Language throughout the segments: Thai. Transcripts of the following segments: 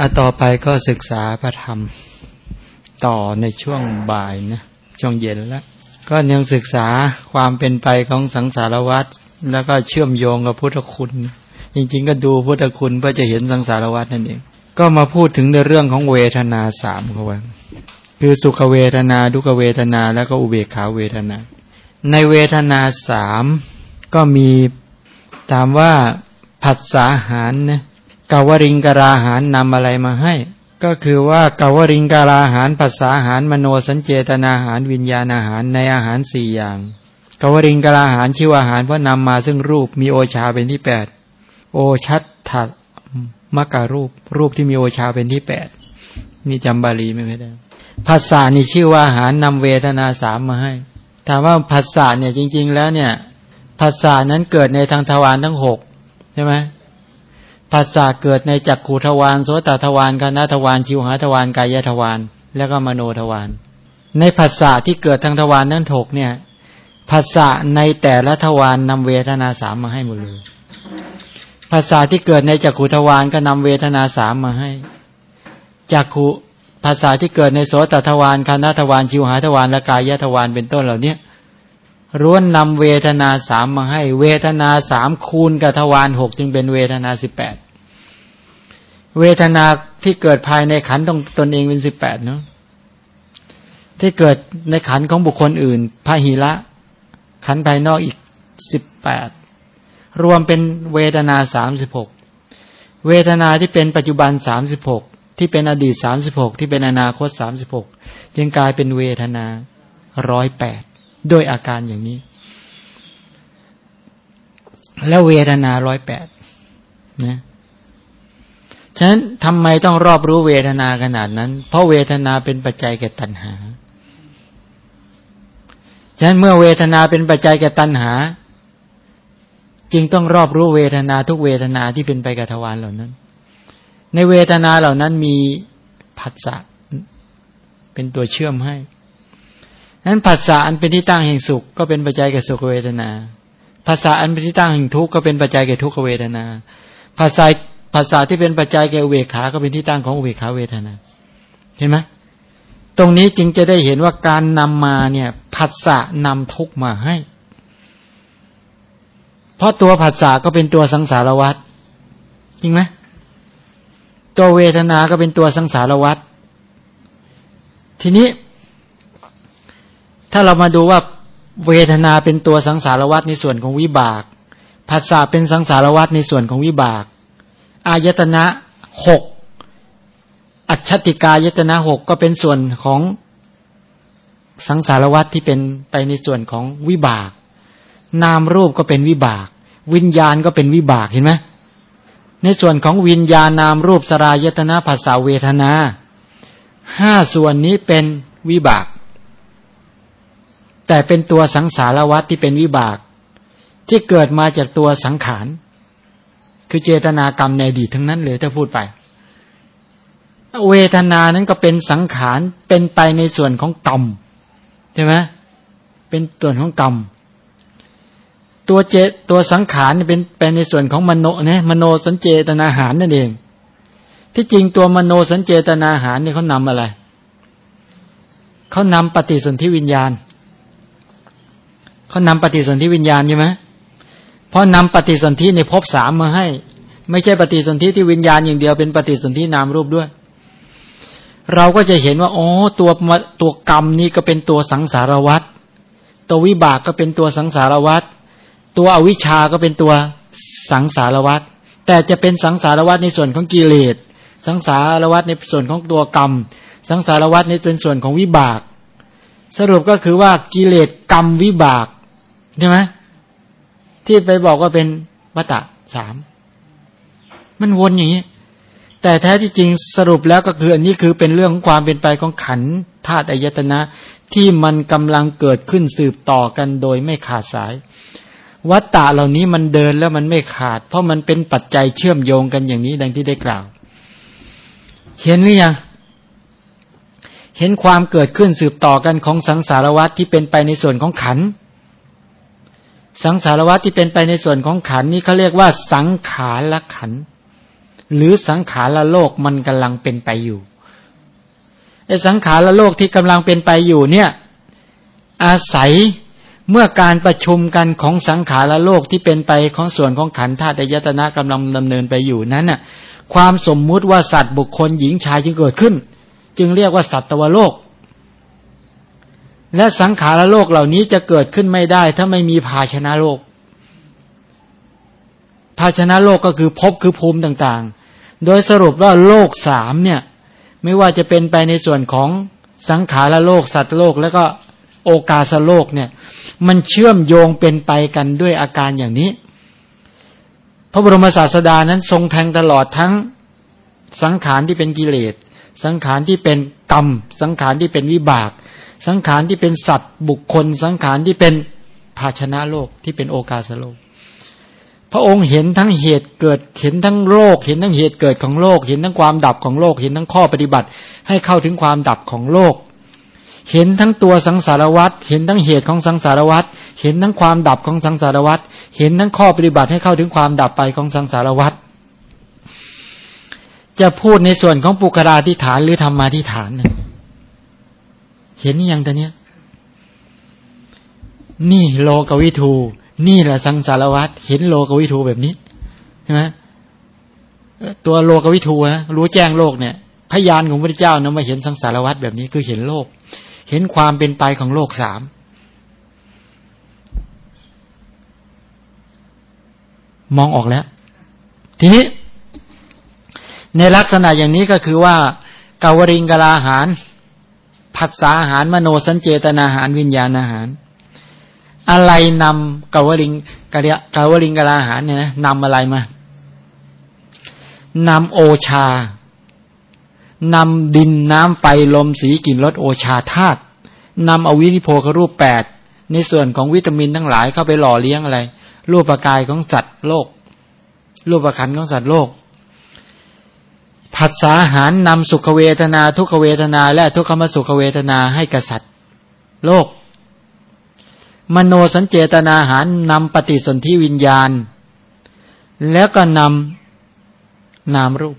อะต่อไปก็ศึกษาพระธรรม ต่อในช่วงบ่ายนะช่วงเย็นแล้ว ก็ยังศึกษาความเป็นไปของสังสารวัฏแล้วก็เชื่อมโยงกับพุทธคุณ จริง ๆ ก็ดูพุทธคุณเพื่อจะเห็นสังสารวัฏนั่นเอง ก็มาพูดถึงในเรื่องของเวทนาสามเขาว่าคือสุขเวทนาทุกเวทนาแล้วก็อุเบกขาเวทนา ในเวทนาสามก็มีถามว่าผัสสาหารนะ กาวริงกราหารนำอะไรมาให้ ก็คือว่ากาวริงกราหารภาษาหารมโนสัญเจตนาหารวิญญาณอาหารในอาหารสี่อย่างกาวริงกราหารชื่ออาหารเพราะนำมาซึ่งรูปมีโอชาเป็นที่แปดโอชัดถัดมักการูป รูปที่มีโอชาเป็นที่แปดนี่จำบาลีไม่ได้ภาษานี่ชื่อว่าอาหารนำเวทนาสามมาให้ถามว่าภาษาเนี่ยจริง ๆ แล้วเนี่ยภาษานั้นเกิดในทางทวารทั้งหกใช่ไหม ภาษาเกิดในจักขูทวารโสตทวารคณะทวารชิวหาทวารกายทวารแล้วก็มโนทวารในภาษาที่เกิดทางทวารนั้นถกเนี่ยภาษาในแต่ละทวารนำเวทนาสามมาให้หมดเลยภาษาที่เกิดในจักขูทวารก็นำเวทนาสามมาให้จักขูภาษาที่เกิดในโสตทวารคณะทวารชิวหาทวารและกายทวารเป็นต้นเหล่านี้ ร้วนนำเวทนาสามมาให้ เวทนาสามคูณกับทวารหกจึงเป็นเวทนาสิบแปดเวทนาที่เกิดภายในขันตรงตนเองเป็นสิบแปดเนาะที่เกิดในขันของบุคคลอื่นพระหิระขันภายนอกอีกสิบแปดรวมเป็นเวทนาสามสิบหกเวทนาที่เป็นปัจจุบันสามสิบหกที่เป็นอดีตสามสิบหกที่เป็นอนาคตสามสิบหกจึงกลายเป็นเวทนาร้อยแปด โดยอาการอย่างนี้ แล้วเวทนาร้อยแปดนะฉะนั้นทำไมต้องรอบรู้เวทนาขนาดนั้น เพราะเวทนาเป็นปัจจัยแก่ตัณหา ฉะนั้นเมื่อเวทนาเป็นปัจจัยแก่ตัณหา จึงต้องรอบรู้เวทนาทุกเวทนาที่เป็นไปกับทวารเหล่านั้น ในเวทนาเหล่านั้นมีผัสสะเป็นตัวเชื่อมให้ นั้นภาษาอันเป็นที่ตั้งแห่งสุข ก็เป็นปัจจัยแก่สุขเวทนา ภาษาอันเป็นที่ตั้งแห่งทุกข์ก็เป็นปัจจัยแก่ทุกขเวทนา ภาษาภาษาที่เป็นปัจจัยแก่เวขา ก็เป็นที่ตั้งของเวขาเวทนา เห็นไหมตรงนี้จึงจะได้เห็นว่าการนำมาเนี่ยผัสสะนำทุกมาให้ เพราะตัวผัสสะก็เป็นตัวสังสารวัฏจริงไหมตัวเวทนาก็เป็นตัวสังสารวัฏทีนี้ ถ้าเรามาดูว่าเวทนาเป็นตัวสังสารวัตในส่วนของวิบากภาษาเป็นสังสารวัตในส่วนของวิบาก อายตนะหกอัจฉติกายตนะหกก็เป็นส่วนของสังสารวัตที่เป็นไปในส่วนของวิบาก นามรูปก็เป็นวิบาก วิญญาณก็เป็นวิบากเห็นไหมในส่วนของวิญญาณนามรูปสรายตนะภาษาเวทนาห้าส่วนนี้เป็นวิบาก แต่เป็นตัวสังสารวัตที่เป็นวิบาก ที่เกิดมาจากตัวสังขาร คือเจตนากรรมในอดีตทั้งนั้นเลยถ้าพูดไป เวทนานั้นก็เป็นสังขารเป็นไปในส่วนของกรรมใช่ไหมเป็นส่วนของกรรม ตัวเจตัวสังขารเป็นไปในส่วนของมโนเนี่ยมโนสัญเจตนาหารนั่นเอง ที่จริงตัวมโนสัญเจตนาหารเนี่ยเขานำอะไรเขานำปฏิสนธิวิญญาณ เขานำปฏิสนธิวิญญาณใช่ไหมเพราะนำปฏิสนธิในภพสามมาให้ ไม่ใช่ปฏิสนธิที่วิญญาณอย่างเดียวเป็นปฏิสนธินามรูปด้วย เราก็จะเห็นว่าอ๋อตัวตัวกรรมนี้ก็เป็นตัวสังสารวัตรตัววิบากก็เป็นตัวสังสารวัตรตัวอวิชาก็เป็นตัวสังสารวัตรแต่จะเป็นสังสารวัตรในส่วนของกิเลสสังสารวัตรในส่วนของตัวกรรม สังสารวัตรในเป็นส่วนของวิบาก สรุปก็คือว่ากิเลสกรรมวิบาก ใช่ไหมที่ไปบอกว่าเป็นวัตะสามมันวนอย่างนี้แต่แท้ที่จริงสรุปแล้วก็คืออันนี้คือเป็นเรื่องของความเป็นไปของขันธาตุอายตนะ ที่มันกำลังเกิดขึ้นสืบต่อกันโดยไม่ขาดสาย วัตตะเหล่านี้มันเดินแล้วมันไม่ขาด เพราะมันเป็นปัจจัยเชื่อมโยงกันอย่างนี้ดังที่ได้กล่าว เห็นหรือยังเห็นความเกิดขึ้นสืบต่อกันของสังสารวัตที่เป็นไปในส่วนของขัน สังสารวัตที่เป็นไปในส่วนของขันนี้เขาเรียกว่า สังขารละขัน หรือสังขารละโลกมันกำลังเป็นไปอยู่ไอ้สังขารละโลกที่กำลังเป็นไปอยู่เนี่ย อาศัยเมื่อการประชุมกันของสังขารละโลกที่เป็นไปของส่วนของขันธ์ธาตุยตนะกำลังดำเนินไปอยู่นั้นน่ะความสมมุติว่าสัตว์บุคคลหญิงชายจึงเกิดขึ้น จึงเรียกว่าสัตวโลก และสังขารโลกเหล่านี้จะเกิดขึ้นไม่ได้ ถ้าไม่มีภาชนะโลก ภาชนะโลกก็คือภพคือภูมิต่างๆ โดยสรุปว่าโลกสามเนี่ย ไม่ว่าจะเป็นไปในส่วนของสังขารโลก สัตว์โลก แล้วก็โอกาสโลกเนี่ย มันเชื่อมโยงเป็นไปกันด้วยอาการอย่างนี้ พระบรมศาสดานั้นทรงแทงตลอดทั้งสังขารที่เป็นกิเลส สังขารที่เป็นกรรม สังขารที่เป็นวิบาก สังขารที่เป็นสัตว์บุคคล สังขารที่เป็นภาชนะโลกที่เป็นโอกาสโลก พระองค์เห็นทั้งเหตุเกิดเห็นทั้งโลก เห็นทั้งเหตุเกิดของโลก เห็นทั้งความดับของโลก เห็นทั้งข้อปฏิบัติ ให้เข้าถึงความดับของโลก เห็นทั้งตัวสังสารวัตเห็นทั้งเหตุของสังสารวัตเห็นทั้งความดับของสังสารวัตเห็นทั้งข้อปฏิบัติให้เข้าถึงความดับไปของสังสารวัตจะพูดในส่วนของปุคราธิฐานหรือธรรมาธิฐาน เห็นยังต่เนี้ย นี่โลกวิทู นี่แหละสังสารวัตเห็นโลกวิทูแบบนี้ใช่ไหมตัวโลกวิทูนะรู้แจ้งโลกเนี่ย พยานของพระเจ้านะมาเห็นสังสารวัตแบบนี้คือเห็นโลก เห็นความเป็นไปของโลกสามมองออกแล้ว ทีนี้ ในลักษณะอย่างนี้ก็คือว่ากาวริงกลาหาร ผัสสาอาหารมโนสัญเจตนาหารวิญญาณอาหาร อะไรนำกาวริงกะเรียกาวริงกลาหารเนี่ยนะนำอะไรมานำโอชานำดินน้ำไฟลมสีกลิ่นรสโอชาธาตุนำอวินิโพครูปแปดในส่วนของวิตามินทั้งหลายเข้าไปหล่อเลี้ยงอะไร รูปประกายของสัตว์โลก รูปประคันของสัตว์โลก ผัสสาหารนำสุขเวทนา ทุกเวทนา และทุกขมสุขเวทนาให้กษัตริย์ โลก มโนสัญเจตนาหารนำปฏิสนธิวิญญาณ แล้วก็นำนามรูป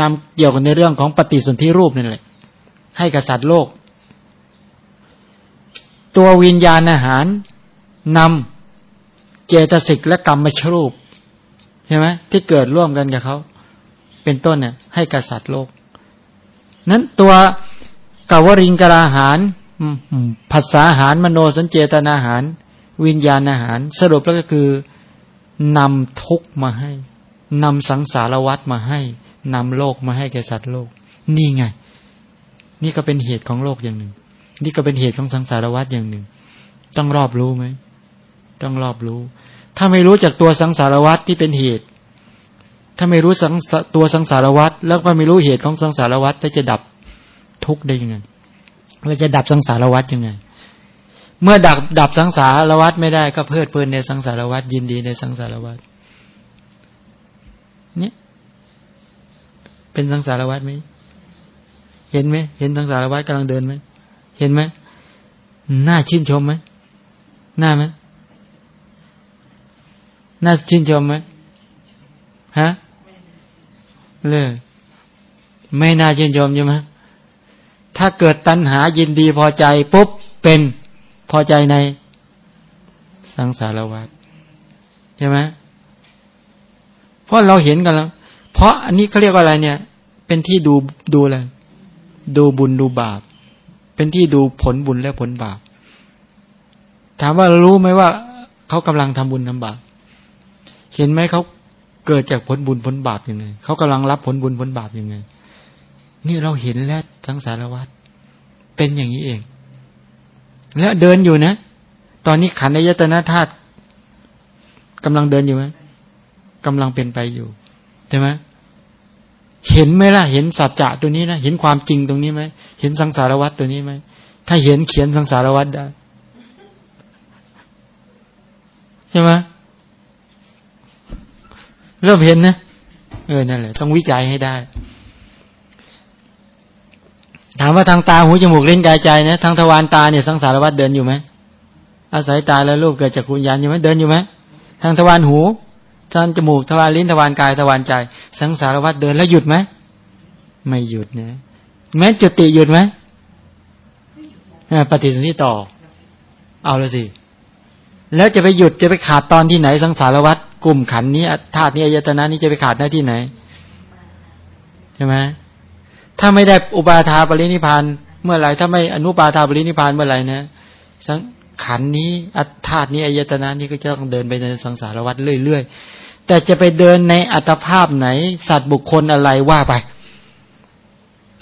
นำเกี่ยวกับในเรื่องของปฏิสนธิรูปนี่แหละ ให้กษัตริย์โลก ตัววิญญาณอาหารนำเจตสิกและกรรมชรูปใช่ไหมที่เกิดร่วมกันกับเขา เป็นต้นเนี่ยให้กษัตริย์โลก นั้นตัวกวริงกราหารภาษาหารมโนสัญเจตนาหาร วิญญาณอาหาร สรุปแล้วก็คือนำทุกมาให้นำสังสารวัตมาให้นำโลกมาให้แก่สัตว์โลก นี่ไง นี่ก็เป็นเหตุของโลกอย่างหนึ่ง นี่ก็เป็นเหตุของสังสารวัฏอย่างหนึ่ง ต้องรอบรู้ไหมต้องรอบรู้ ถ้าไม่รู้จากตัวสังสารวัฏที่เป็นเหตุ ถ้าไม่รู้สังตัวสังสารวัฏแล้วก็ไม่รู้เหตุของสังสารวัฏจะดับทุกข์ได้ยังไงเราจะดับสังสารวัฏยังไง เมื่อดับดับสังสารวัฏไม่ได้ก็เพลิดเพลินในสังสารวัฏยินดีในสังสารวัฏเนี่ยเป็นสังสารวัฏไหมเห็นไหมเห็นสังสารวัฏกำลังเดินไหมเห็นไหมน่าชื่นชมไหมน่าไหมน่าชื่นชมไหมฮะ เลยไม่น่าชื่นชมใช่ไหมถ้าเกิดตัณหายินดีพอใจปุ๊บเป็นพอใจในสังสารวัฏใช่ไหมเพราะเราเห็นกันแล้ว เพราะอันนี้เขาเรียกว่าอะไรเนี่ย เป็นที่ดูดูอะไรดูบุญดูบาป เป็นที่ดูผลบุญและผลบาป ถามว่ารู้ไหมว่าเขากำลังทำบุญทำบาป เห็นไหมเขา เกิดจากผลบุญผลบาปยังไงเขากำลังรับผลบุญผลบาปยังไงนี่เราเห็นแล้วทั้งสารวัตรเป็นอย่างนี้เอง แล้วเดินอยู่นะ ตอนนี้ขันในยตนาธาตุกำลังเดินอยู่ไหมกำลังเป็นไปอยู่ใช่ไหมเห็นไหมล่ะ เห็นสัจจะตัวนี้นะเห็นความจริงตรงนี้ไหมเห็นสังสารวัตรตัวนี้ไหมถ้าเห็นเขียนสังสารวัตรได้ใช่ไหม เริ่มเห็นนะเออนั่นแหละต้องวิจัยให้ได้ ถามว่าทางตาหูจมูกเล่นกายใจนะทางทวารตาเนี่ยสังสารวัตรเดินอยู่ไหมอาศัยตาแล้วรูปเกิดจากคุณญาณอยู่ไหมเดินอยู่ไหมทางทวารหูทางจมูกทวารลิ้นทวารกายทวารใจ สังสารวัฏเดินแล้วหยุดไหมไม่หยุดนะแม้จุติหยุดไหมปฏิสนธิต่อ เอาละสิ แล้วจะไปหยุดจะไปขาดตอนที่ไหนสังสารวัฏ กลุ่มขันนี้ธาตุนี้อายตนะนี้จะไปขาดหน้าที่ไหนใช่ไหมถ้าไม่ได้อุปาทาปรินิพานเมื่อไหร่ถ้าไม่อนุปาทาปรินิพานเมื่อไหร่นะสังขันนี้อัตธาตุนี้อายตนะนี้ก็จะต้องเดินไปในสังสารวัฏเรื่อยๆแต่จะไปเดินในอัตภาพไหน สัตว์บุคคลอะไรว่าไป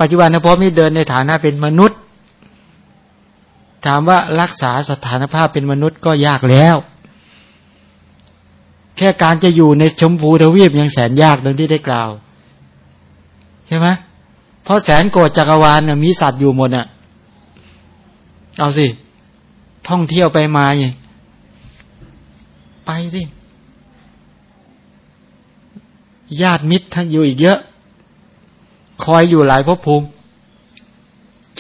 ปัจจุบันนะพมนี่เดินในฐานะเป็นมนุษย์ ถามว่ารักษาสถานภาพเป็นมนุษย์ก็ยากแล้ว แค่การจะอยู่ในชมพูทวีปยังแสนยากดังที่ได้กล่าว ใช่ไหมเพราะแสนโกดจักรวาลมีสัตว์อยู่หมดอะ เอาสิ ท่องเที่ยวไปมาไงไปสิญาติมิตรท่านอยู่อีกเยอะ คอยอยู่หลายภพภูมิ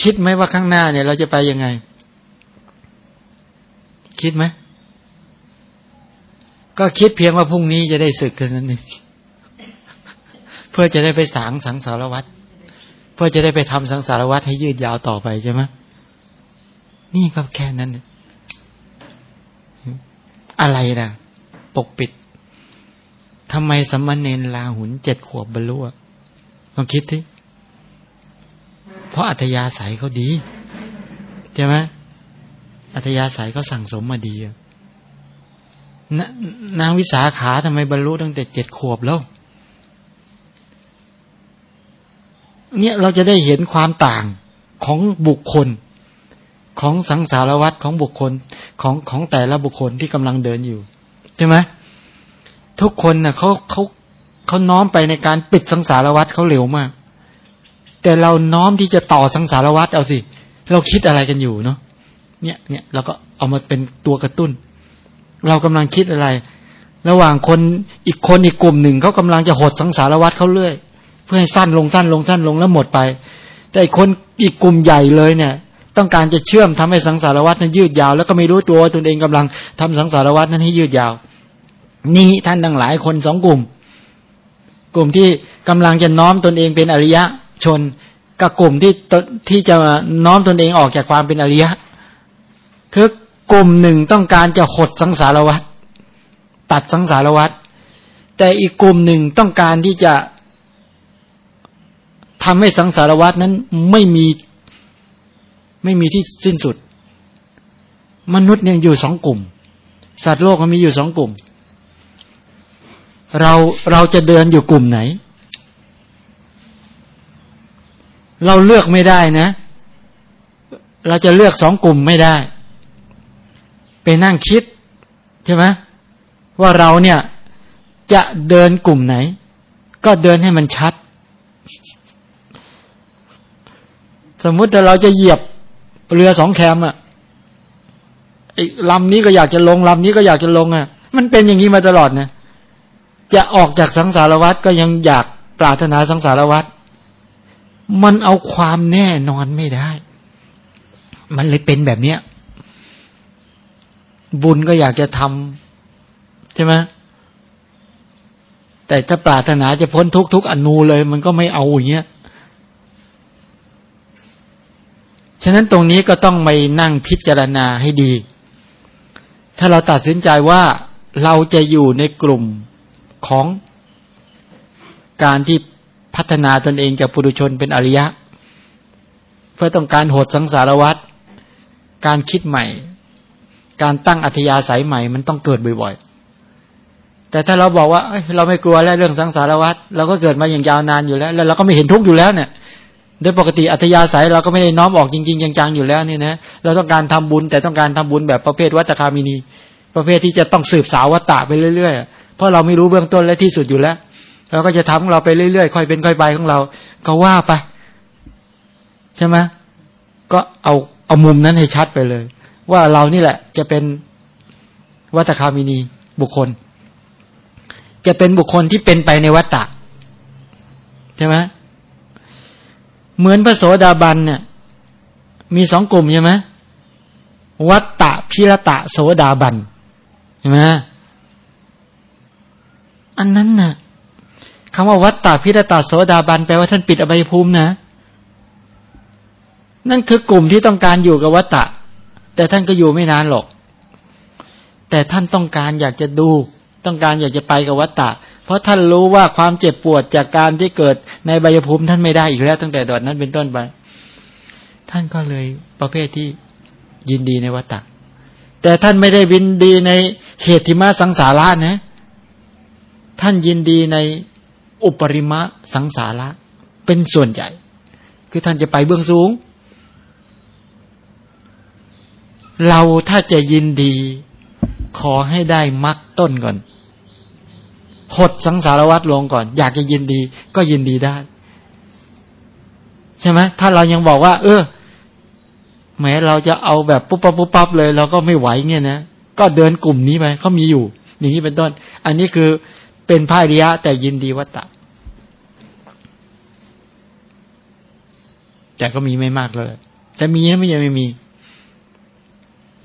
คิดไหมว่าข้างหน้าเนี่ย เราจะไปยังไง คิดไหม ก็คิดเพียงว่าพรุ่งนี้จะได้ศึกเท่านั้นเองเพื่อจะได้ไปสางสังสารวัตรเพื่อจะได้ไปทำสังสารวัตรให้ยืดยาวต่อไปใช่ไหมนี่ก็แค่นั้น อะไรนะปกปิดทำไมสมณเณรลาหุนเจ็ดขวบบรรลุลองคิดทีเพราะอัธยาศัยเขาดี ใช่ไหมอัธยาศัยเขาสั่งสมมาดี นนางวิสาขาทำไมบรรลุตั้งแต่เจ็ดขวบแล้ว เนี่ยเราจะได้เห็นความต่างของบุคคล ของสังสารวัตรของบุคคลของของแต่ละบุคคลที่กำลังเดินอยู่ใช่ไหมทุกคนนะ่ะเขาเขาเขาน้อมไปในการปิดสังสารวัตรเขาเร็วมาก แต่เราน้อมที่จะต่อสังสารวัตรเอาสิ เราคิดอะไรกันอยู่เนาะเนี่ยเนี่ยเราก็เอามาเป็นตัวกระตุ้น เรากำลังคิดอะไร ระหว่างคนอีกคนอีกกลุ่มหนึ่งเขากำลังจะหดสังสารวัตรเขาเรื่อย เพื่อให้สั้นลงสั้นลงสั้นลงแล้วหมดไป แต่อีกคนอีกกลุ่มใหญ่เลยเนี่ย ต้องการจะเชื่อมทำให้สังสารวัตรนั้นยืดยาว แล้วก็ไม่รู้ตัวตนเองกำลังทำสังสารวัตรนั้นให้ยืดยาว นี่ท่านทั้งหลายคนสองกลุ่ม กลุ่มที่กำลังจะน้อมตนเองเป็นอริยะชนกับกลุ่มที่ที่จะน้อมตนเองออกจากความเป็นอริยะคือ กลุ่มหนึ่งต้องการจะหดสังสารวัตรตัดสังสารวัตรแต่อีกกลุ่มหนึ่งต้องการที่จะทำให้สังสารวัตนั้นไม่มีไม่มีที่สิ้นสุด มนุษย์ยังอยู่สองกลุ่ม สัตว์โลกมันมีอยู่สองกลุ่ม เราเราจะเดินอยู่กลุ่มไหน เราเลือกไม่ได้นะ เราจะเลือกสองกลุ่มไม่ได้ ไปนั่งคิดใช่ไหมว่าเราเนี่ยจะเดินกลุ่มไหน ก็เดินให้มันชัด สมมุติถ้าเราจะเหยียบเรือสองแคมอะไอ้ลำนี้ก็อยากจะลงลำนี้ก็อยากจะลงอะมันเป็นอย่างนี้มาตลอดนะจะออกจากสังสารวัฏก็ยังอยากปรารถนาสังสารวัฏมันเอาความแน่นอนไม่ได้ มันเลยเป็นแบบเนี้ย บุญก็อยากจะทำใช่ไหมแต่ถ้าปรารถนาจะพ้นทุกทุกอนูเลย มันก็ไม่เอาอย่างเงี้ยฉะนั้นตรงนี้ก็ต้องไปนั่งพิจารณาให้ดี ถ้าเราตัดสินใจว่าเราจะอยู่ในกลุ่มของการที่พัฒนาตนเองจากปุถุชนเป็นอริยะ เพื่อต้องการโหดสังสารวัตรการคิดใหม่ การตั้งอัธยาศัยใหม่มันต้องเกิดบ่อยๆ แต่ถ้าเราบอกว่าเราไม่กลัวแล้วเรื่องสังสารวัตรเราก็เกิดมาอย่างยาวนานอยู่แล้ว แล้วเราก็ไม่เห็นทุกข์อยู่แล้วเนี่ย โดยปกติอัธยาศัยเราก็ไม่ได้น้อมออกจริงๆจังๆอยู่แล้วนี่นะ เราต้องการทำบุญแต่ต้องการทำบุญแบบประเภทวัตคามินี ประเภทที่จะต้องสืบสาววัตตะไปเรื่อยๆ เพราะเราไม่รู้เบื้องต้นและที่สุดอยู่แล้ว เราก็จะทำของเราไปเรื่อยๆ ค่อยเป็นค่อยไปของเรา ก็ว่าไปใช่ไหมก็เอาเอามุมนั้นให้ชัดไปเลย ว่าเรานี่แหละ จะเป็นวัตคามินีบุคคล จะเป็นบุคคลที่เป็นไปในวัตตะใช่ไหมเหมือนพระโสดาบันเนี่ยมีสองกลุ่มใช่ไหมวัตตะพิรตะโสดาบันใช่ไหมอันนั้นน่ะคำว่าวัตตาพิรตาโสดาบันแปลว่าท่านปิดอบายภูมินะ นั่นคือกลุ่มที่ต้องการอยู่กับวัตตะ แต่ท่านก็อยู่ไม่นานหรอก แต่ท่านต้องการอยากจะดู ต้องการอยากจะไปกับวัตตะ เพราะท่านรู้ว่าความเจ็บปวดจากการที่เกิดในใบยภูมิท่านไม่ได้อีกแล้วตั้งแต่ดอดนั้นเป็นต้นไป ท่านก็เลยประเภทที่ยินดีในวัตตะ แต่ท่านไม่ได้วินดีในเหตุที่มาสังสาระนะ ท่านยินดีในอุปริมะสังสาระ เป็นส่วนใหญ่ คือท่านจะไปเบื้องสูง เราถ้าจะยินดี ขอให้ได้มรรคต้นก่อนหดสังสารวัตรลงก่อน อยากจะยินดี ก็ยินดีได้ ใช่ไหมถ้าเรายังบอกว่า เออแม้เราจะเอาแบบปุ๊บปั๊บปุ๊บปั๊บเลย เราก็ไม่ไหวเงี้ยนะก็เดินกลุ่มนี้ไปเขามีอยู่ อย่างนี้เป็นต้น อันนี้คือเป็นพายริยะ แต่ยินดีวัตตะ แต่ก็มีไม่มากเลย แต่มีนะไม่ยังไม่มี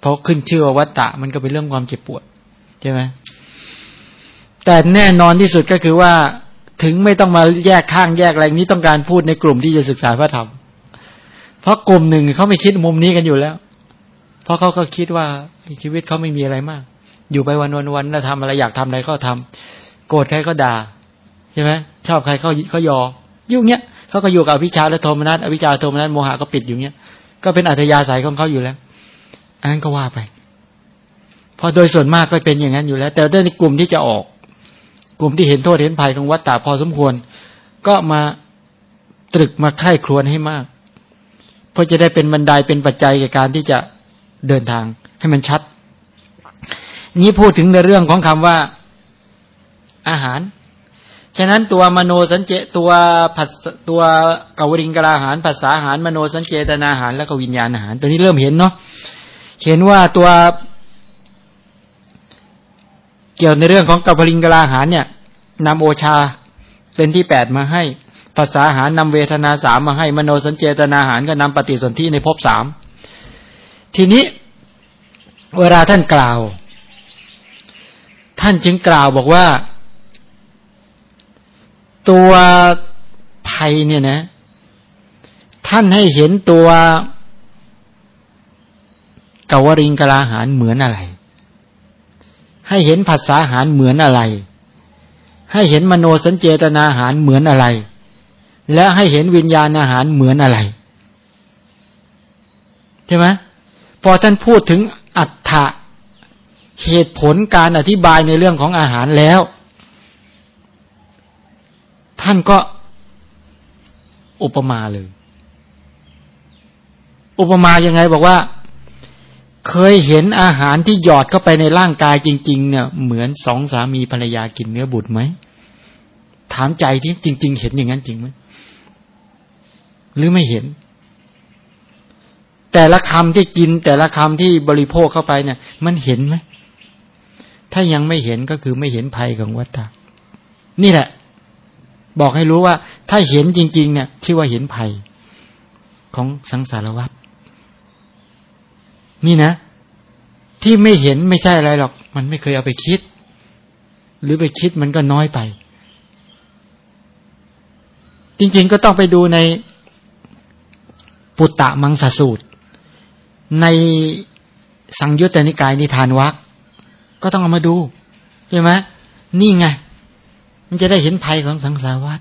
เพราะขึ้นชื่อวัตตะมันก็เป็นเรื่องความเจ็บปวดใช่ไหมแต่แน่นอนที่สุดก็คือว่าถึงไม่ต้องมาแยกข้างแยกอะไรนี้ต้องการพูดในกลุ่มที่จะศึกษาพระธรรม เพราะกลุ่มหนึ่งเขาไม่คิดมุมนี้กันอยู่แล้ว เพราะเขาก็คิดว่าชีวิตเขาไม่มีอะไรมาก อยู่ไปวันวันวันแล้วทำอะไรอยากทำอะไรก็ทำโกรธใครก็ด่าใช่ไหมชอบใครเขาเขายอ ยุ่งเงี้ยเขาก็อยู่กับอภิชาและโทมนัสอภิชาโทมนัสโมหะก็ปิดอยู่เงี้ยก็เป็นอัธยาศัยของเขาอยู่แล้ว อันนั้นก็ว่าไปพอโดยส่วนมากก็เป็นอย่างนั้นอยู่แล้ว แต่ในกลุ่มที่จะออก กลุ่มที่เห็นโทษเห็นภัยของวัตตาพอสมควร ก็มาตรึกมาไข้ครวนให้มาก เพื่อจะได้เป็นบันไดเป็นปัจจัยในการที่จะเดินทางให้มันชัด นี้พูดถึงในเรื่องของคำว่าอาหาร ฉะนั้นตัวมโนสัญเจตัวผัสตัวกวริงกราหารภาษาอาหาร มโนสัญเจตนาอาหาร แล้วก็วิญญาณอาหาร ตัวนี้เริ่มเห็นเนาะ เห็นว่าตัวเกี่ยวในเรื่องของกัปลิงกลาหารเนี่ยนำโอชาเป็นที่แปดมาให้ ภาษาหารนำเวทนาสามมาให้ มโนสัญเจตนาหารก็นำปฏิสนธิในภพสามทีนี้เวลาท่านกล่าว ท่านจึงกล่าวบอกว่า ตัวไทยเนี่ยนะ ท่านให้เห็นตัว กวริงกลาหารเหมือนอะไร ให้เห็นภาษาหารเหมือนอะไร ให้เห็นมโนสัญเจตนาหารเหมือนอะไร และให้เห็นวิญญาณอาหารเหมือนอะไรใช่ไหมพอท่านพูดถึงอัฏฐะเหตุผลการอธิบายในเรื่องของอาหารแล้ว ท่านก็อุปมาเลย อุปมายังไงบอกว่า เคยเห็นอาหารที่หยอดเข้าไปในร่างกายจริง ๆ เนี่ย เหมือนสองสามีภรรยากินเนื้อบุตรไหมถามใจที่จริง ๆ เห็นอย่างนั้นจริงไหมหรือไม่เห็น แต่ละคำที่กิน แต่ละคำที่บริโภคเข้าไปเนี่ย มันเห็นไหมถ้ายังไม่เห็นก็คือไม่เห็นภัยของวัฏฏะนี่แหละ บอกให้รู้ว่า ถ้าเห็นจริง ๆ เนี่ยชื่อว่าเห็นภัยของสังสารวัฏ นี่นะ ที่ไม่เห็นไม่ใช่อะไรหรอก มันไม่เคยเอาไปคิด หรือไปคิดมันก็น้อยไป จริงๆก็ต้องไปดูในปุตตะมังสสูตร ในสังยุตตนิกายนิทานวักก็ต้องเอามาดูใช่ไหมนี่ไง มันจะได้เห็นภัยของสังสารวัฏ